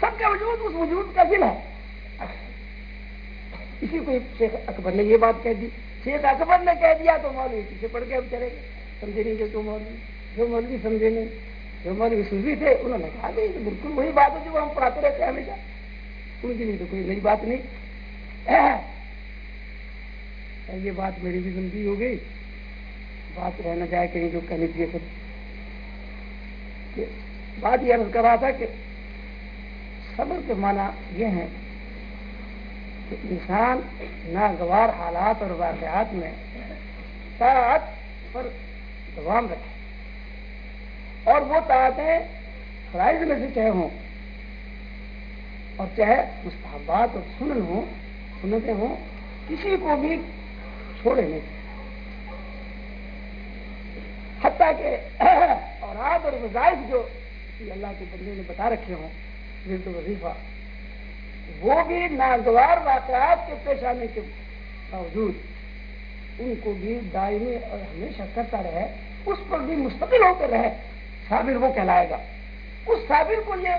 سب کا وجود اس وجود کا دل ہے۔ اچھا۔ اسی کو شیخ اکبر نے یہ بات کہہ دی۔ شیخ اکبر نے کہہ دیا تو مولوی پیچھے پڑ کے اب چلے گئے۔ سمجھے نہیں کہ جو مولوی جو مولوی سمجھے نہیں، جو مولوی سوزی تھے، انہوں نے کہا کہ بالکل وہی بات ہے جو ہم پڑھاتے رہتے ہیں ہمیشہ۔ ان کی نہیں تو کوئی نئی بات نہیں۔ یہ بات میری بھی زندگی ہو گئی۔ بات رہنا جائے کہیں جو کہنی چاہیے خود بات یہ عرض کر رہا تھا کہ صبر کے معنی یہ ہے کہ انسان ناگوار حالات اور واقعات میں طاعت پر دوام رکھے۔ اور وہ طاعتیں فرائض میں سے چاہے ہوں اور چاہے مستحبات اور سنن ہوں سنتے ہوں، کسی کو بھی چھوڑے نہیں۔ حتیٰ کہ اوراد اور وظائف جو اللہ کے بندے نے بتا رکھے ہوں ضلع وظیفہ وہ بھی ناگوار واقعات کے پیش آنے کے باوجود ان کو بھی دائمی اور ہمیشہ کرتا رہے، اس پر بھی مستقل ہو کر رہے، صابر وہ کہلائے گا۔ اس صابر کو یہ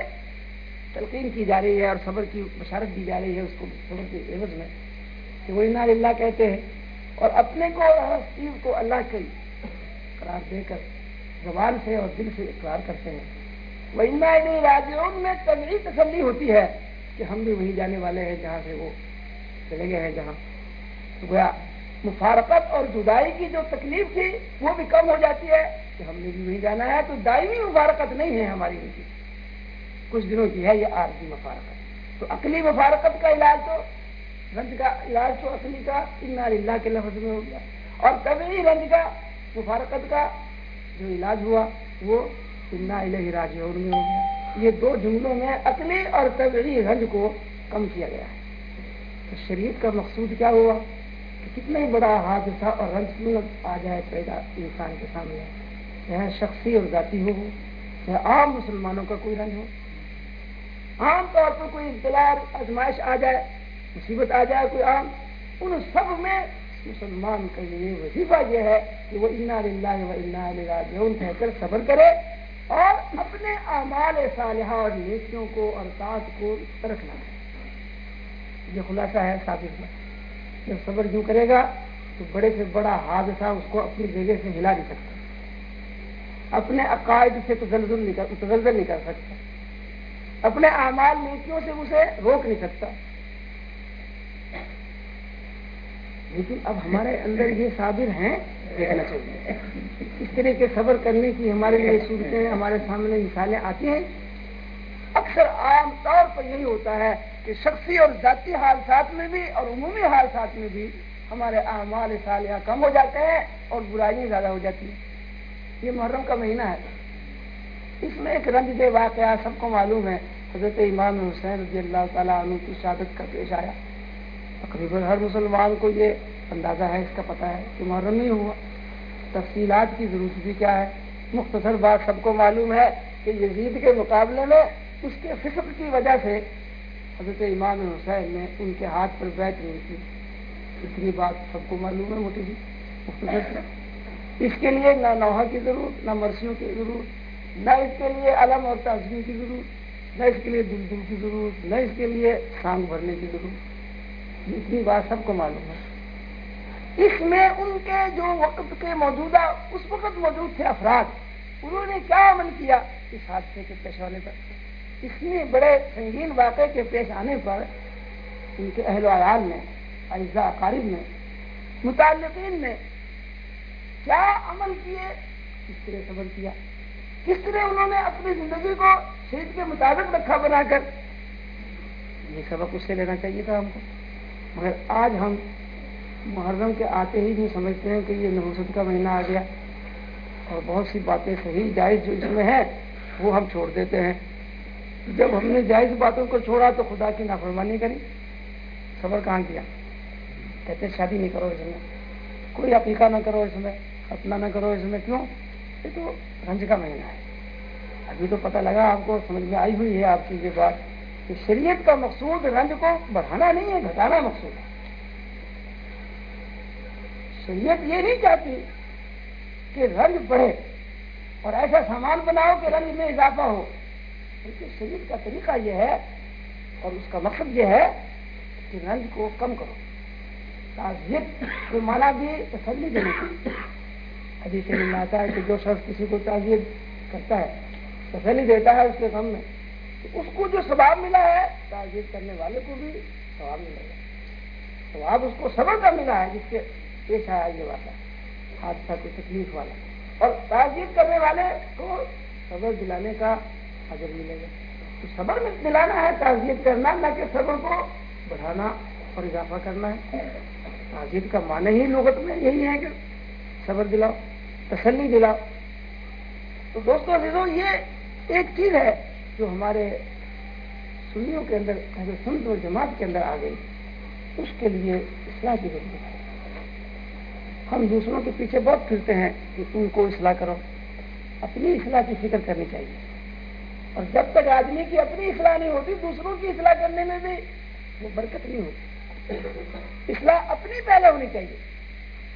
تلقین کی جا رہی ہے اور صبر کی بشارت دی جا رہی ہے اس کو صبر کے عوض میں کہ وہ انا اللہ کہتے ہیں اور اپنے کو اور ہر چیز کو اللہ کے قرار دے کر زبان سے اور دل سے اقرار کرتے ہیں۔ وہ انا راجعون میں تبھی تسلی ہوتی ہے۔ کہ ہم بھی وہیں جانے والے ہیں جہاں سے وہ چلے گئے ہیں جہاں۔ تو گویا مفارقت اور جدائی کی جو تکلیف تھی وہ بھی کم ہو جاتی ہے کہ ہم نے بھی وہیں جانا ہے، تو دائمی مفارقت نہیں ہے ہماری ان کی۔ کچھ دنوں کی ہے یہ عارضی مفارقت۔ تو عقلی مفارقت کا علاج تو، رنج کا علاج تو عقلی کا انا اللہ کے لفظ میں ہو گیا۔ اور طبی رنج کا مفارقت کا جو علاج ہوا وہ انا الہ راج میں ہو گیا۔ یہ دو جملوں میں عقلی اور طبی رنج کو کم کیا گیا ہے۔ تو شریعت کا مقصود کیا ہوا؟ کہ کتنا ہی بڑا حادثہ اور رنج کیوں آ جائے پیدا انسان کے سامنے، چاہے شخصی اور ذاتی ہو، چاہے عام مسلمانوں کا کوئی رنج ہو۔ عام طور پر کوئی اطلاع آزمائش آ جائے، مصیبت آ جائے کوئی عام، ان سب میں مسلمان کا یہ وظیفہ یہ ہے کہ وہ انا و انا راجعون، کہہ کر صبر کرے۔ اور اپنے اعمال صالحہ اور نیکیوں کو اور ساتھ کو رکھنا ہے۔ یہ خلاصہ ہے ثابت کا جب صبر کیوں کرے گا تو بڑے سے بڑا حادثہ اس کو اپنی جگہ سے ہلا نہیں سکتا۔ اپنے عقائد سے تزلزل نہیں کر سکتا۔ اپنے اعمال نیکیوں سے اسے روک نہیں سکتا۔ لیکن اب ہمارے اندر یہ صابر ہیں دیکھنا چاہیے اس طرح کے صبر کرنے کی ہمارے لیے صورتیں، ہمارے سامنے مثالیں آتی ہیں۔ اکثر عام طور پر یہی ہوتا ہے کہ شخصی اور ذاتی حادثات میں بھی اور عمومی حادثات میں بھی ہمارے اعمال صالحہ کم ہو جاتے ہیں اور برائیاں زیادہ ہو جاتی ہیں۔ یہ محرم کا مہینہ ہے۔ اس میں ایک رنج دے واقعہ سب کو معلوم ہے۔ حضرت امام حسین رضی اللہ تعالیٰ عنہ کی شہادت کا پیش آیا۔ تقریباً ہر مسلمان کو یہ اندازہ ہے، اس کا پتہ ہے کہ محرم نہیں ہوا۔ تفصیلات کی ضرورت بھی کیا ہے؟ مختصر بات سب کو معلوم ہے کہ یزید کے مقابلے میں اس کے فصق کی وجہ سے حضرت امام حسین نے ان کے ہاتھ پر بیٹھ نہیں کی۔ اتنی بات سب کو معلوم ہے، موٹی جی مختصر اس کے لیے نہ نوحہ کی ضرورت، نہ مرسیوں کی ضرورت، نہ اس کے لیے علم اور تعزمی کی ضرورت، نہ اس کے لیے دل دل کی ضرورت، نہ اس کے لیے سانگ بھرنے کی ضرورت۔ اتنی بات سب کو معلوم ہے۔ اس میں ان کے جو وقت کے موجودہ، اس وقت موجود تھے افراد، انہوں نے کیا عمل کیا؟ اس حادثے کے پیش ہونے پر۔ اتنے بڑے سنگین واقعے کے پیش آنے پر ان کے اہل ویال نے اعزا قارب نے متعلقین نے کیا عمل کیے؟ کس طرح صبر کیا؟ کس طرح انہوں نے اپنی زندگی کو شہید کے مطابق رکھا بنا کر؟ یہ سبق اس سے لینا چاہیے تھا ہم کو۔ مگر آج ہم محرم کے آتے ہی نہیں سمجھتے ہیں کہ یہ نوسط کا مہینہ آ گیا۔ اور بہت سی باتیں صحیح جائز جو اس میں ہیں، وہ ہم چھوڑ دیتے ہیں۔ جب ہم نے جائز باتوں کو چھوڑا تو خدا کی نافرمانی کری۔ صبر کہاں کیا؟ کہتے شادی نہیں کرو اس میں۔ کوئی عقیقہ نہ کرو اس میں، اپنا نہ کرو اس میں۔ کیوں؟ یہ تو رنج کا مہینہ ہے۔ ابھی تو پتہ لگا آپ کو، سمجھ میں آئی ہوئی ہے آپ کی یہ بات۔ کہ شریعت کا مقصود رنج کو بڑھانا نہیں ہے، گھٹانا مقصود ہے۔ شریعت یہ نہیں چاہتی کہ رنج بڑھے اور ایسا سامان بناؤ کہ رنج میں اضافہ ہو۔ کیونکہ شریف کا طریقہ یہ ہے اور اس کا مقصد یہ ہے کہ رنج کو کم کرو۔ تعزیت کو مانا بھی تسلی دینے کی۔ ابھی سے ملنا آتا ہے کہ جو شخص کسی کو تعزیت کرتا ہے، تسلی دیتا ہے اس کے غم میں۔ تو اس کو جو ثواب ملا ہے تعزیت کرنے والے کو بھی ثواب ملے گا ثواب اس کو صبر کا ملا ہے، جس کے پیش آیا یہ واقعہ، حادثہ کوئی تکلیف والا۔ اور تعزیت کرنے والے کو صبر دلانے کا اگر ملے گا۔ تو صبر میں دلانا ہے تعزیت کرنا، نہ کہ صبر کو بڑھانا اور اضافہ کرنا ہے۔ تعزیت کا معنی ہی لغت میں یہی ہے کہ صبر دلاؤ، تسلی دلاؤ۔ تو دوستوں عزیزوں یہ ایک چیز ہے جو ہمارے سنیوں کے اندر سنت اور جماعت کے اندر آ گئی، اس کے لیے اصلاح کی ضرورت ہے۔ ہم دوسروں کے پیچھے بہت پھرتے ہیں کہ ان کو اصلاح کرو۔ اپنی اصلاح کی فکر کرنی چاہیے۔ اور جب تک آدمی کی اپنی اصلاح نہیں ہوتی، دوسروں کی اصلاح کرنے میں بھی وہ برکت نہیں ہوتی۔ اصلاح اپنی پہلے ہونی چاہیے۔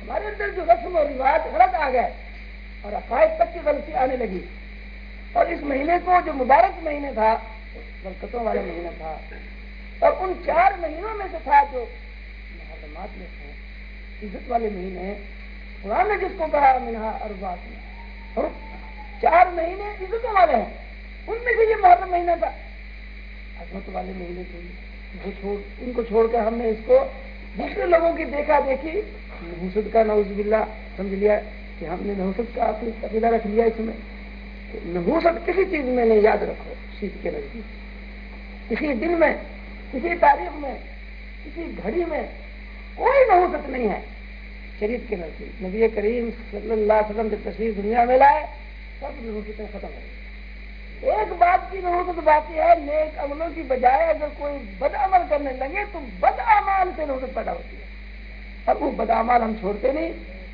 ہمارے اندر جو رسم اور رواج غلط آ گئے اور عقائد تک کی غلطی آنے لگی۔ اور اس مہینے کو جو مبارک مہینے تھا، برکتوں والا مہینہ تھا، اور ان چار مہینوں میں سے تھا جو محرمات میں تھے، عزت والے مہینے، قرآن نے جس کو کہا، منہا اربات میں چار مہینے عزتوں والے ہیں، ان میں سے یہ محرم مہینہ تھا۔ عظمت والے مہینے وہ چھوڑ، ان کو چھوڑ کر ہم نے اس کو دوسرے لوگوں کی دیکھا دیکھی۔ نحوست کا نوز باللہ، سمجھ لیا کہ ہم نے نحوست کا عقیدہ رکھ لیا اس میں۔ نحوست کسی چیز میں نہیں، یاد رکھو سیکھ کے نزدیک۔ کسی دن میں، کسی تاریخ میں، کسی گھڑی میں کوئی نحوست نہیں ہے۔ شریف کے نزدیک۔ نبی کریم صلی اللہ علیہ وسلم جب تصویر دنیا میں لائے، سب نحوستیں ختم ہو گئی۔ ایک بات کی نوبت باقی ہے، نیک عملوں کی بجائے اگر کوئی بد عمل کرنے لگے تو بد امال سے نوبت پیدا ہوتی ہے۔ اور وہ بد امال ہم چھوڑتے نہیں،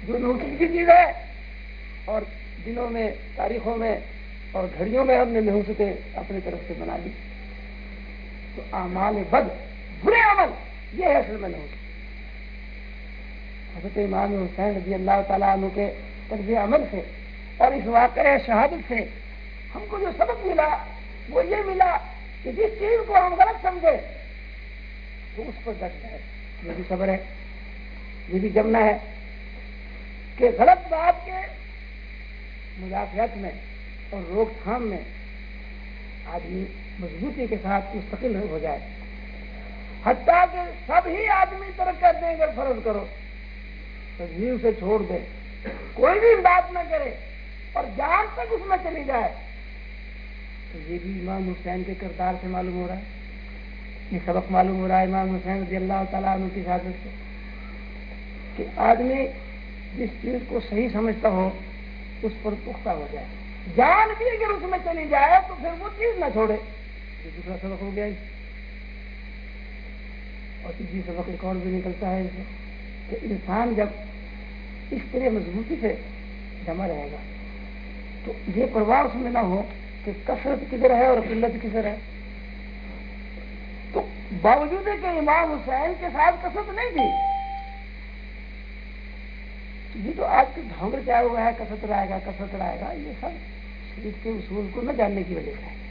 جو نوٹس کی چیز ہے، اور دنوں میں، تاریخوں میں اور گھڑیوں میں ہم نے نحوستیں اپنی طرف سے بنا لی تو اعمال بد، برے عمل، یہ ہے اصل میں نحوست حضرت امام حسین رضی اللہ تعالیٰ عنہ کے طرز عمل سے اور اس واقعہ شہادت سے ہم کو جو سبق ملا، وہ یہ ملا کہ جس چیز کو ہم غلط سمجھے، تو اس پر ڈٹ جائے یہ بھی صبر ہے، یہ بھی جمنا ہے کہ غلط بات کے مدافعت میں اور روک تھام میں آدمی مضبوطی کے ساتھ مستقل ہو جائے۔ حتیٰ کہ سب ہی آدمی ترک کر دیں اگر فرض کرو۔ تجویز سے چھوڑ دے۔ کوئی بھی بات نہ کرے اور جان تک اس میں چلی جائے۔ تو یہ بھی امام حسین کے کردار سے معلوم ہو رہا ہے۔ یہ سبق معلوم ہو رہا ہے امام حسین رضی اللہ تعالیٰ عنہ کی حاضر سے کہ آدمی جس چیز کو صحیح سمجھتا ہو اس پر پختہ ہو جائے۔ جان بھی اگر اس میں چلی جائے تو پھر وہ چیز نہ چھوڑے۔ یہ دوسرا سبق ہو گیا۔ اور تیسری سبق ایک اور بھی نکلتا ہے؟ کہ انسان جب اس طرح مضبوطی سے جمع رہے گا، تو یہ پرواہ اس میں نہ ہو کہ کثرت کدھر ہے اور قلت کدھر ہے۔ تو باوجود کہ امام حسین کے ساتھ کثرت نہیں تھی۔ یہ تو آج کے ڈھونگ کیا ہوا ہے، کثرت رائے گا کثرت رائے گا یہ سب شریف کے اصول کو نہ جاننے کی وجہ سے۔ ہے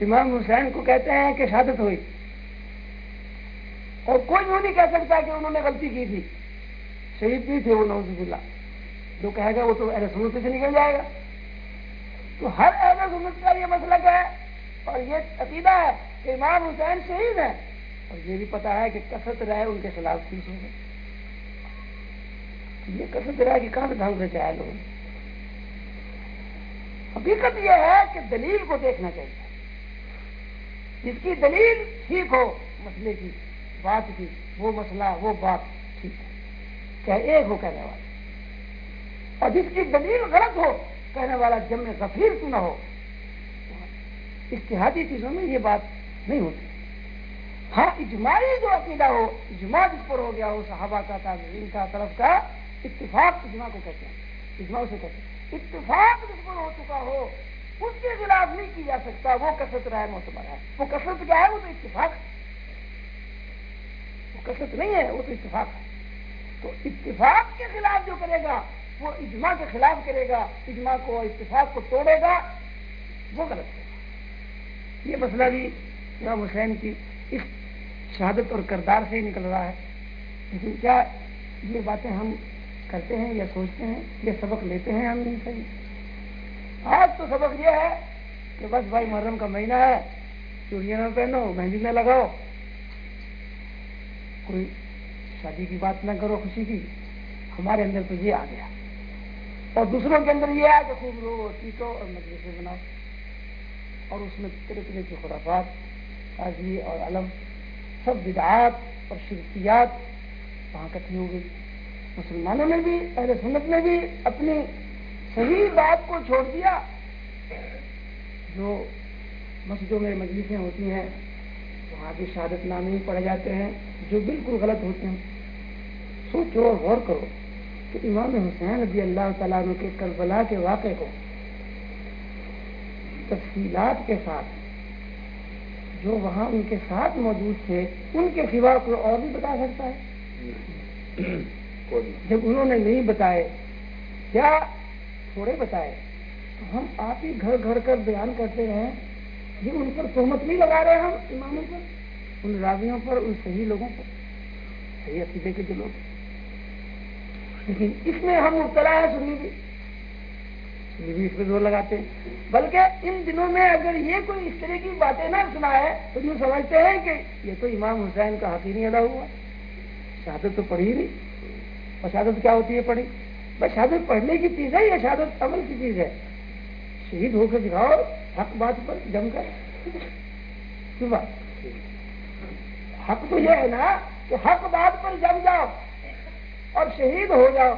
امام حسین کو کہتے ہیں کہ شہادت ہوئی۔ اور کوئی وہ نہیں کہہ سکتا کہ انہوں نے غلطی کی تھی۔ شہید بھی تھے وہ نوز اللہ جو کہے گا وہ تو اہل سنت سے نکل جائے گا۔ تو ہر اہل سنت کا یہ مسئلہ کیا ہے؟ اور یہ عقیدہ ہے کہ امام حسین شہید ہے اور یہ بھی پتا ہے کہ کثرت رہے ان کے خلاف پیچھے ہے یہ کثرت رہے کہ کہاں سے ڈھنگ سے چاہے لوگ۔ حقیقت یہ ہے کہ دلیل کو دیکھنا چاہیے۔ جس کی دلیل ٹھیک ہو، مسئلے کی بات کی، وہ مسئلہ، وہ بات ٹھیک ہے۔ چاہے ایک ہو کہنے والا۔ اور جس کی دلیل غلط ہو، کہنے والا جب میں غفیر کیوں نہ ہو۔ اشتہادی چیزوں میں یہ بات نہیں ہوتی۔ ہاں اجماعی جو عقیدہ ہو، اجماع جس پر ہو گیا ہو، صحابہ کا تعلیم کا طرف کا اتفاق اجماع کو کہتے ہیں، اجماع سے کہتے ہیں۔ اتفاق جس پر ہو چکا ہو، اس کے خلاف نہیں کی جا سکتا، وہ کثرت رائے معتبر ہے۔ وہ کثرت کیا ہے؟ وہ تو اتفاق وہ کثرت نہیں ہے، وہ تو اتفاق ہے۔ تو اتفاق کے خلاف جو کرے گا، وہ اجماع کے خلاف کرے گا، اجماع کو اتفاق کو توڑے گا، وہ غلط ہے۔ یہ مسئلہ بھی امام حسین کی اس شہادت اور کردار سے ہی نکل رہا ہے۔ لیکن کیا یہ باتیں ہم کرتے ہیں یا سوچتے ہیں یہ سبق لیتے ہیں ہم نہیں صحیح آج تو سبق یہ ہے کہ بس بھائی محرم کا مہینہ ہے، چوڑیاں نہ پہنو، مہندی نہ لگاؤ۔ کوئی شادی کی بات نہ کرو خوشی کی، ہمارے اندر تو یہ آ گیا۔ اور دوسروں کے اندر یہ ہے کہ خوب رو سیٹو اور مدرسے بناؤ۔ اور اس میں طرح طرح کی خرافات قاضی اور علم، سب بدعات اور شرکیات وہاں کٹھی ہو گئی۔ مسلمانوں نے بھی، اہل سنت نے بھی اپنی صحیح بات کو چھوڑ دیا۔ جو مسجدوں میں مجلسیں ہوتی ہیں، وہاں بھی شہادت نامے ہی پڑھے جاتے ہیں، جو بالکل غلط ہوتے ہیں۔ سوچو اور غور کرو کہ امام حسین رضی اللہ تعالیٰ عنہ کے کربلا کے واقعے کو تفصیلات کے ساتھ، جو وہاں ان کے ساتھ موجود تھے، ان کے سوا کوئی اور بھی بتا سکتا ہے؟ جب انہوں نے نہیں بتائے، کیا تھوڑے بتائے؟ تو ہم آپ ہی گھر گھر کر بیان کرتے رہے۔ یہ ان پر تہمت نہیں لگا رہے ہم اماموں پر، ان راویوں پر، ان صحیح لوگوں پر۔ صحیح عقیدے کے جو لوگ۔ لیکن اس میں ہم مبتلا ہے سنی بھی۔ سنی بھی اس پہ زور لگاتے ہیں۔ بلکہ ان دنوں میں اگر یہ کوئی اس طرح کی باتیں نہ سنا ہے تو یہ سمجھتے ہیں کہ یہ تو امام حسین کا حقیقی ادا ہوا۔ شہادت تو پڑھی نہیں۔ اور شہادت کیا ہوتی ہے پڑھی؟ بس شہادت پڑھنے کی چیز ہے یا شہادت عمل کی چیز ہے؟ شہید ہو کے دکھاؤ، حق بات پر جم کر۔ بات؟ حق تو یہ ہے نا کہ حق بات پر جم جاؤ اور شہید ہو جاؤ۔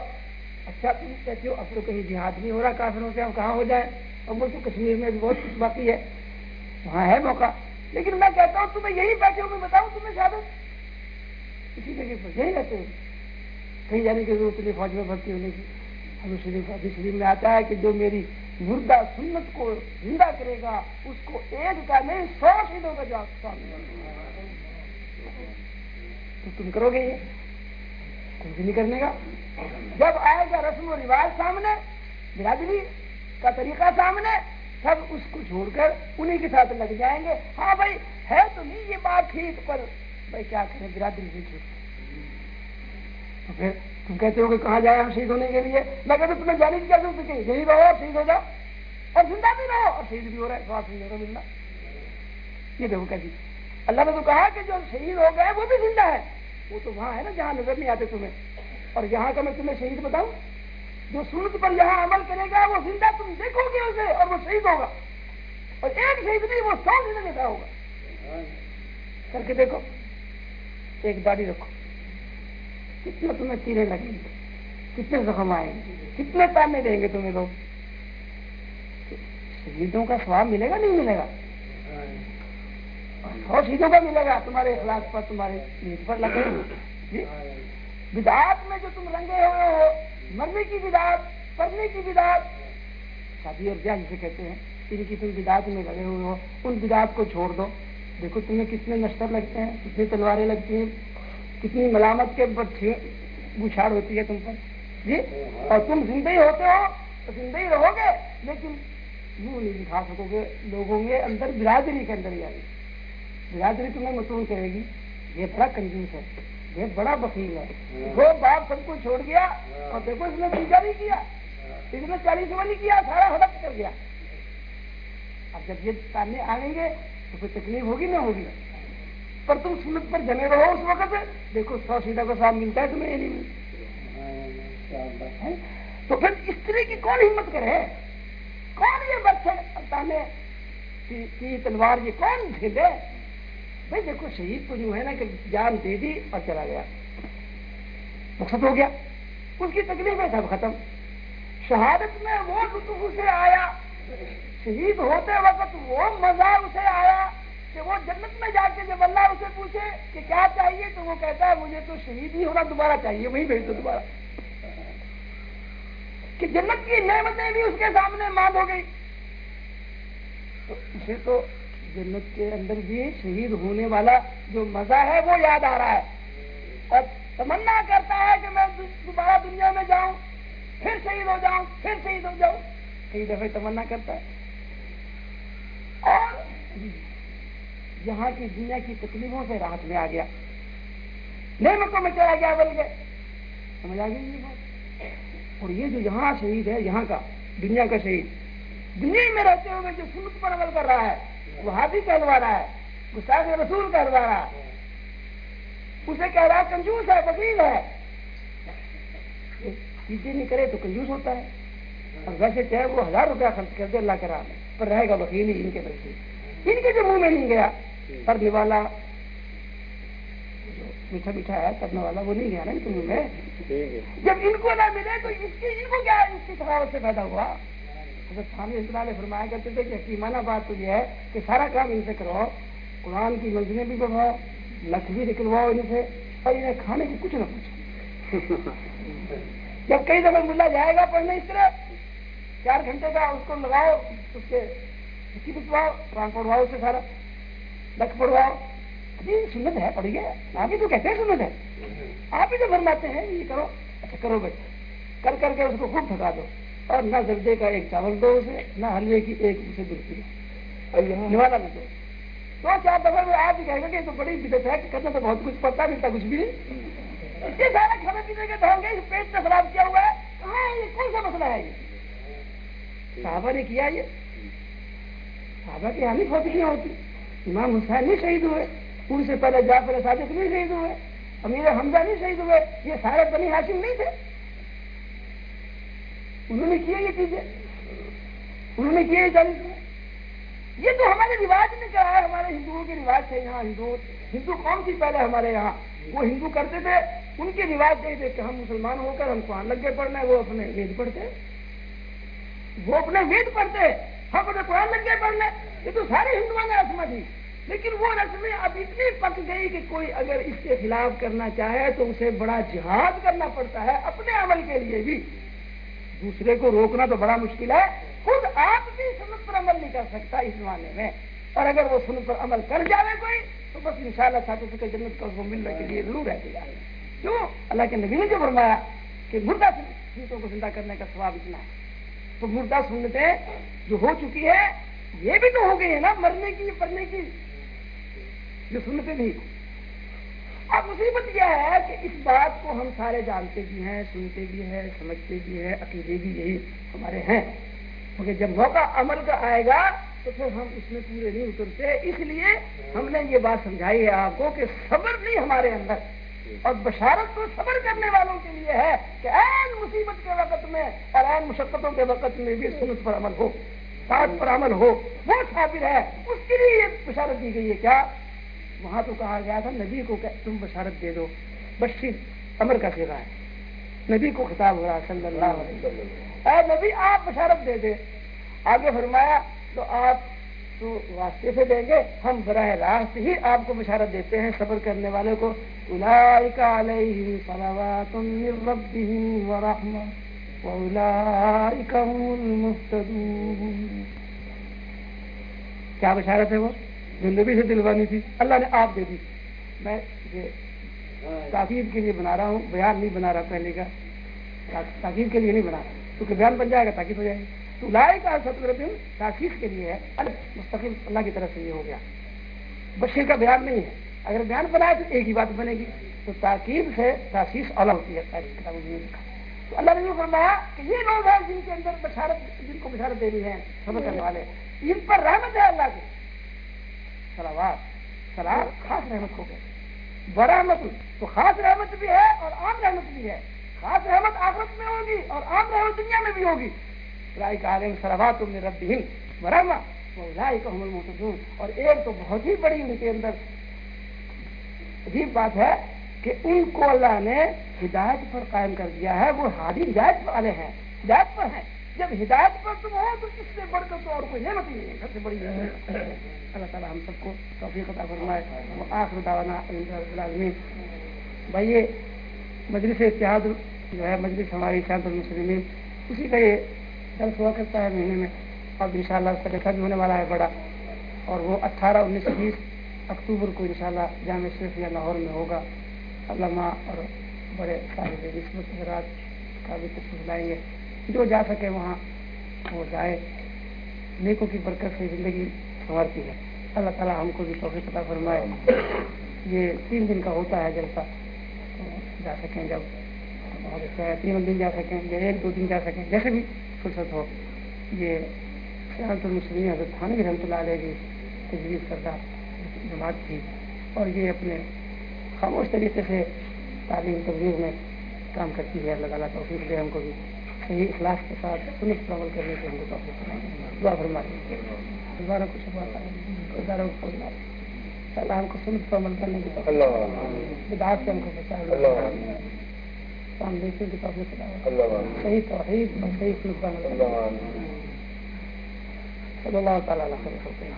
اچھا تم کہتے ہو اب تو کہیں جہاد نہیں ہو رہا، کافروں سے اب کہاں ہو جائے اور وہ تو کشمیر میں بھی بہت کچھ باقی ہے۔ وہاں ہے موقع۔ لیکن میں کہتا ہوں، تمہیں یہی بیٹھے ہو میں بتاؤں، تمہیں شہادت۔ اسی جگہ پر یہی رہتے ہو کہیں جانے کی ضرورت نہیں، فوج میں بھرتی ہونے کی۔ ہم شریف ابھی شریف میں آتا ہے کہ جو میری مردہ سنت کو زندہ کرے گا، اس کو ایک کا نہیں، سو شہیدوں کا جواب سامنے تو تم کرو گے یہ؟ کچھ نہیں کرنے کا جب آئے گا رسم و رواج سامنے، برادری کا طریقہ سامنے سب اس کو چھوڑ کر انہیں کے ساتھ لگ جائیں گے۔ ہاں بھائی، ہے تو نہیں یہ بات ٹھیک، پر بھائی کیا کریں؟ برادری سے چھوٹ پھر تم کہتے ہو کہ کہاں جائے ہم شہید ہونے کے لیے؟ میں کہتے تمہیں جانے کی کیا ضرورت ہے، یہی رہو شہید ہو جاؤ۔ اور زندہ بھی رہو، اور شہید بھی ہو رہا ہے سواد نہیں ہوگا ملنا یہ دیکھو کہتی جی۔ اللہ نے تو کہا کہ جو شہید ہو گئے، وہ بھی زندہ ہے۔ وہ تو وہاں ہے نا، جہاں نظر نہیں آتے تمہیں۔ اور یہاں کا میں تمہیں شہید بتاؤں، جو سنت پر یہاں عمل کرے گا، وہ زندہ تم دیکھو گے اسے، اور وہ شہید ہوگا۔ اور ایک شہید نہیں، وہ سو زندہ ہوگا۔ کر کے دیکھو، ایک داڑھی رکھو۔ کتنے تمہیں تیرے لگیں گے؟ کتنے زخم آئیں گے؟ کتنے تانے دیں گے تمہیں لوگ؟ شہیدوں کا سواب ملے گا نہیں ملے گا؟ سو شہیدوں کا ملے گا تمہارے اخلاق پر تمہارے نیت پر لگے جی؟ بدعات میں جو تم رنگے ہوئے ہو مرنے کی بدعات پڑھنے کی بدعات۔ شادی اور بیاہ جسے کہتے ہیں ان کی تم بداعت میں لگے ہوئے ہو ان بداعت کو چھوڑ دو۔ دیکھو تمہیں کتنے نشتر لگتے ہیں کتنی تلواریں لگتی ہیں کتنی ملامت کے بچھاڑ ہوتی ہے تم پر؟ جی؟ اور تم زندہ ہی ہوتے ہو تو زندہ ہی رہو گے، لیکن یوں نہیں دکھا سکو گے لوگوں کے اندر برادری کے اندر ہی آئی برادری تمہیں مصروف کرے گی۔ یہ بڑا کنجوس ہے۔ یہ بڑا بکیل ہے۔ وہ باپ سب کو چھوڑ گیا اور دیکھو اس نے تیجا نہیں کیا۔ اس نے چالیس نہیں کیا، سارا ہڑپ کر گیا۔ اب جب یہ تانے آئیں گے تو کوئی تکلیف ہوگی نہ ہوگی؟ پر تم سنت پر جمے رہو اس وقت دیکھو، سو سیدھا کو ساتھ ملتا ہے تمہیں یہ نہیں ملتا تو پھر استری کی کون ہمت کرے؟ کون یہ بچے تانے کی تلوار یہ کون بھیجے بھائی دیکھو، شہید تو جو ہے نا کہ جان دے دی اور چلا گیا۔ مقصد ہو گیا۔ اس کی تکلیف ہے سب ختم۔ شہادت میں وہ لطف اسے آیا۔ شہید ہوتے وقت وہ مزہ اسے آیا۔ کہ وہ جنت میں جا کے جب اللہ اسے پوچھے کہ کیا چاہیے، تو وہ کہتا ہے، مجھے تو شہید ہی ہونا دوبارہ چاہیے وہی بھیج دو دوبارہ۔ کہ جنت کی نعمتیں بھی اس کے سامنے ماند ہو گئی۔ تو اسے تو جنت کے اندر بھی شہید ہونے والا جو مزہ ہے، وہ یاد آ رہا ہے۔ اور تمنا کرتا ہے کہ میں دوبارہ دنیا میں جاؤں، پھر شہید ہو جاؤں، پھر شہید ہو جاؤں۔ کئی دفعہ تمنا کرتا ہے۔ اور یہاں کی دنیا کی تکلیفوں سے راحت میں آ گیا۔ نعمتوں میں چلا گیا بول گئے سمجھ آ گئی اور یہ جو یہاں شہید ہے، یہاں کا دنیا کا شہید، دنیا میں رہتے ہوئے جو سنت پر عمل کر رہا ہے، وہ ہاتھی کہلوا رہا ہے گستاخ رسول کہلوا رہا ہے۔ اسے کہہ رہا کنجوس ہے وکیل ہے۔ چیزیں نہیں کرے تو کنجوس ہوتا ہے۔ اور ویسے چاہے وہ ہزار روپیہ خرچ کر دے، اللہ کرا پر رہے گا وکیل ہی ان کے پیسے۔ ان کے جو منہ میں نہیں گیا کرنے والا، میٹھا میٹھا ہے کرنے والا، وہ نہیں گیا نا ان کے منہ میں؟ جب ان کو نہ ملے تو اس کی، ان کو کیا اس کی تھکاوٹ سے پیدا ہوا؟ سامنے فرمایا کرتے تھے کہ حکیمانہ بات تو یہ ہے کہ سارا کام ان سے کرواؤ قرآن کی منزلیں بھی بڑھواؤ لکھ بھی نکلواؤ ان سے، اور انہیں کھانے کی کچھ نہ پوچھو جب کئی دفعہ ملا، جائے گا پڑھنے اس طرح، چار گھنٹے کا اس کو لگاؤ، اس کے پچواؤ قرآن پڑھواؤ اسے سارا لکھ پڑھواؤ۔ ابھی سنت ہے پڑھیے۔ آپ ہی تو کہتے ہیں سنت ہے۔ آپ ہی تو فرماتے ہیں یہ کرو۔ اچھا کرو بھائی۔ کر کر کے اس کو خوب تھکا دو۔ اور نہ زردے کا ایک چاول دو اسے نہ حلوے کی ایک اسے درخت نوالا نہ دو۔ دو چار دفعہ میں آپ ہی کہے گا کہ تو بڑی بدت ہے کہ کرنا تو بہت کچھ پڑتا ملتا کچھ بھی۔ نہیں یہ سارا کھانے پینے کے دھرم گے پیٹ سے خراب کیا ہوا ہے یہ؟ کون سا مسئلہ ہے یہ؟ صحابہ نے کیا یہ؟ صحابہ کی حالی فوجیاں ہوتی۔ امام حسین نہیں شہید ہوئے۔ ان سے پہلے جعفر صادق نہیں شہید ہوئے۔ امیر حمزہ نہیں شہید ہوئے۔ یہ سارے بنی ہاشم نہیں تھے۔ انہوں نے کیا یہ چیزیں۔ انہوں نے کیا یہ چالیس یہ تو ہمارے رواج نے کہا ہے۔ ہمارے ہندوؤں کے رواج تھے یہاں ہندو ہندو کون سی پہلے ہمارے یہاں۔ وہ ہندو کرتے تھے۔ ان کے رواج یہی تھے کہ ہم مسلمان ہو کر ہم قرآن لگ گئے پڑھنا وہ اپنے وید پڑھتے۔ وہ اپنے وید پڑھتے۔ ہم اپنے قرآن لگ گئے پڑھنے یہ تو سارے ہندوؤں نے رسم تھی۔ لیکن وہ رسمیں اب اتنی پک گئی کہ کوئی اگر اس کے خلاف کرنا چاہے تو اسے بڑا جہاد کرنا پڑتا ہے اپنے عمل کے لیے بھی۔ دوسرے کو روکنا تو بڑا مشکل ہے۔ خود آپ بھی سنت پر عمل نہیں کر سکتا اس زمانے میں۔ اور اگر وہ سنت پر عمل کر جائے کوئی، تو بس ان شاء اللہ ساتھ جنت کو ملنے کے لیے ضرور رہتے گا کیوں؟ اللہ کے نبی نے جو فرمایا کہ مردہ سنتوں کو زندہ کرنے کا سواب اتنا ہے۔ تو مردہ سنتیں جو ہو چکی ہے، یہ بھی تو ہو گئی ہے نا، مرنے کی، پڑھنے کی۔ جو سنتے نہیں۔ اب مصیبت یہ ہے کہ اس بات کو ہم سارے جانتے بھی ہیں، سنتے بھی ہیں، سمجھتے بھی ہیں، عقیدے بھی یہی ہمارے ہیں۔ کیونکہ جب موقع عمل کا آئے گا، تو پھر ہم اس میں پورے نہیں اترتے۔ اس لیے ہم نے یہ بات سمجھائی ہے آپ کو کہ صبر بھی ہمارے اندر اور بشارت تو صبر کرنے والوں کے لیے ہے کہ این مصیبت کے وقت میں اور این مشقتوں کے وقت میں بھی سنت پر عمل ہو ساتھ پر عمل ہو۔ وہ صابر ہے، اس کے لیے یہ بشارت دی گئی ہے۔ کیا؟ وہاں تو کہا گیا تھا، نبی کو کہ تم بشارت دے دو۔ بشیر امر کا سیرا ہے۔ نبی کو خطاب ہو رہا صلی اللہ علیہ وسلم۔ اے نبی، آپ بشارت دے دے۔ آگے فرمایا، تو آپ تو واسطے سے دیں گے۔ ہم براہ راست ہی آپ کو بشارت دیتے ہیں صبر کرنے والے کو۔ کیا بشارت ہے وہ؟ جو نبی سے دلوانی تھی۔ اللہ نے آپ دے دی۔ میں تاکید کے لیے بنا رہا ہوں۔ بیان نہیں بنا رہا پہلے کا۔ تاکید کے لیے نہیں بنا رہا۔ کیونکہ بیان بن جائے گا تاکید ہو جائے گی۔ تو لائے کا ستر دن کے لیے ہے۔ مستقل اللہ کی طرف سے یہ ہو گیا۔ بشیر کا بیان نہیں ہے۔ اگر بیان بنائے تو ایک ہی بات بنے گی۔ تو تاکید سے تاثیس الگ ہوتی ہے۔ کتابوں میں لکھا۔ تو اللہ نے یہ فرمایا کہ یہ لوگ ہیں جن کے اندر بشارت، جن کو بشارت دینی ہے سبر کرنے والے۔ ان پر رحمت ہے اللہ کی۔ سلامات سلام خاص رحمت ہو گئے۔ برحمت، تو خاص رحمت بھی ہے اور عام رحمت بھی ہے۔ خاص رحمت آخرت میں ہوگی اور عام رحمت دنیا میں بھی ہوگی۔ رائی کا سلامات تم نے رب بھی برہما رائی کا حمل اور ایک تو بہت ہی بڑی ان کے اندر عجیب بات ہے کہ ان کو اللہ نے ہدایت پر قائم کر دیا ہے، وہ ہادی ہدایت والے ہیں، ہدایت پر ہیں۔ جب ہدایت پر تم ہو تو اس سے بڑھ کر تو اور کوئی نعمت نہیں ہے، سب سے بڑی نعمت۔ اللہ تعالیٰ ہم سب کو توفیق عطا فرمائے۔ وہ آخر دعوانا العالمین۔ بھائی مجلس اتحاد جو ہے، مجلس ہماری شانت المسلمین اسی کا یہ جلد ہوا کرتا ہے مہینے میں۔ اب ان شاء اللہ اس کا جلسہ بھی ہونے والا ہے بڑا۔ اور وہ اٹھارہ انیس بیس اکتوبر کو انشاءاللہ جامع شریف یا لاہور میں ہوگا۔ علماء اور بڑے صاحب نسبت حضرات کا بھی تشریف لائیں گے۔ جو جا سکے وہاں وہ جائے۔ نیکوں کی برکت سے زندگی سنورتی ہے۔ اللہ تعالیٰ ہم کو بھی توفیق عطا فرمائے۔ یہ تین دن کا ہوتا ہے جلسہ۔ جا سکیں جب۔ تین دن جا سکیں، یا ایک دو دن جا سکیں۔ جیسے بھی فرصت ہو یہ سیاحت المسلم حضرت خانگی رحمۃ اللہ علیہ کی تجویز کردہ جماعت تھی۔ اور یہ اپنے خاموش طریقے سے تعلیم تبدیل میں کام کرتی ہے۔ اللہ تعالیٰ توفیق دے ہم کو بھی۔ صحیح اخلاص کے ساتھ سنت پر عمل کرنے کے ہم کو توفیق دعا فرمائے دوبارہ کچھ کو اللہ ہم کو سنت پر عمل کرنے کی بدعات سے ہم کو بچا ہم دیکھیں کہ توفیق صحیح توحید اور صحیح پر عمل صلی اللہ تعالیٰ علیہ وسلم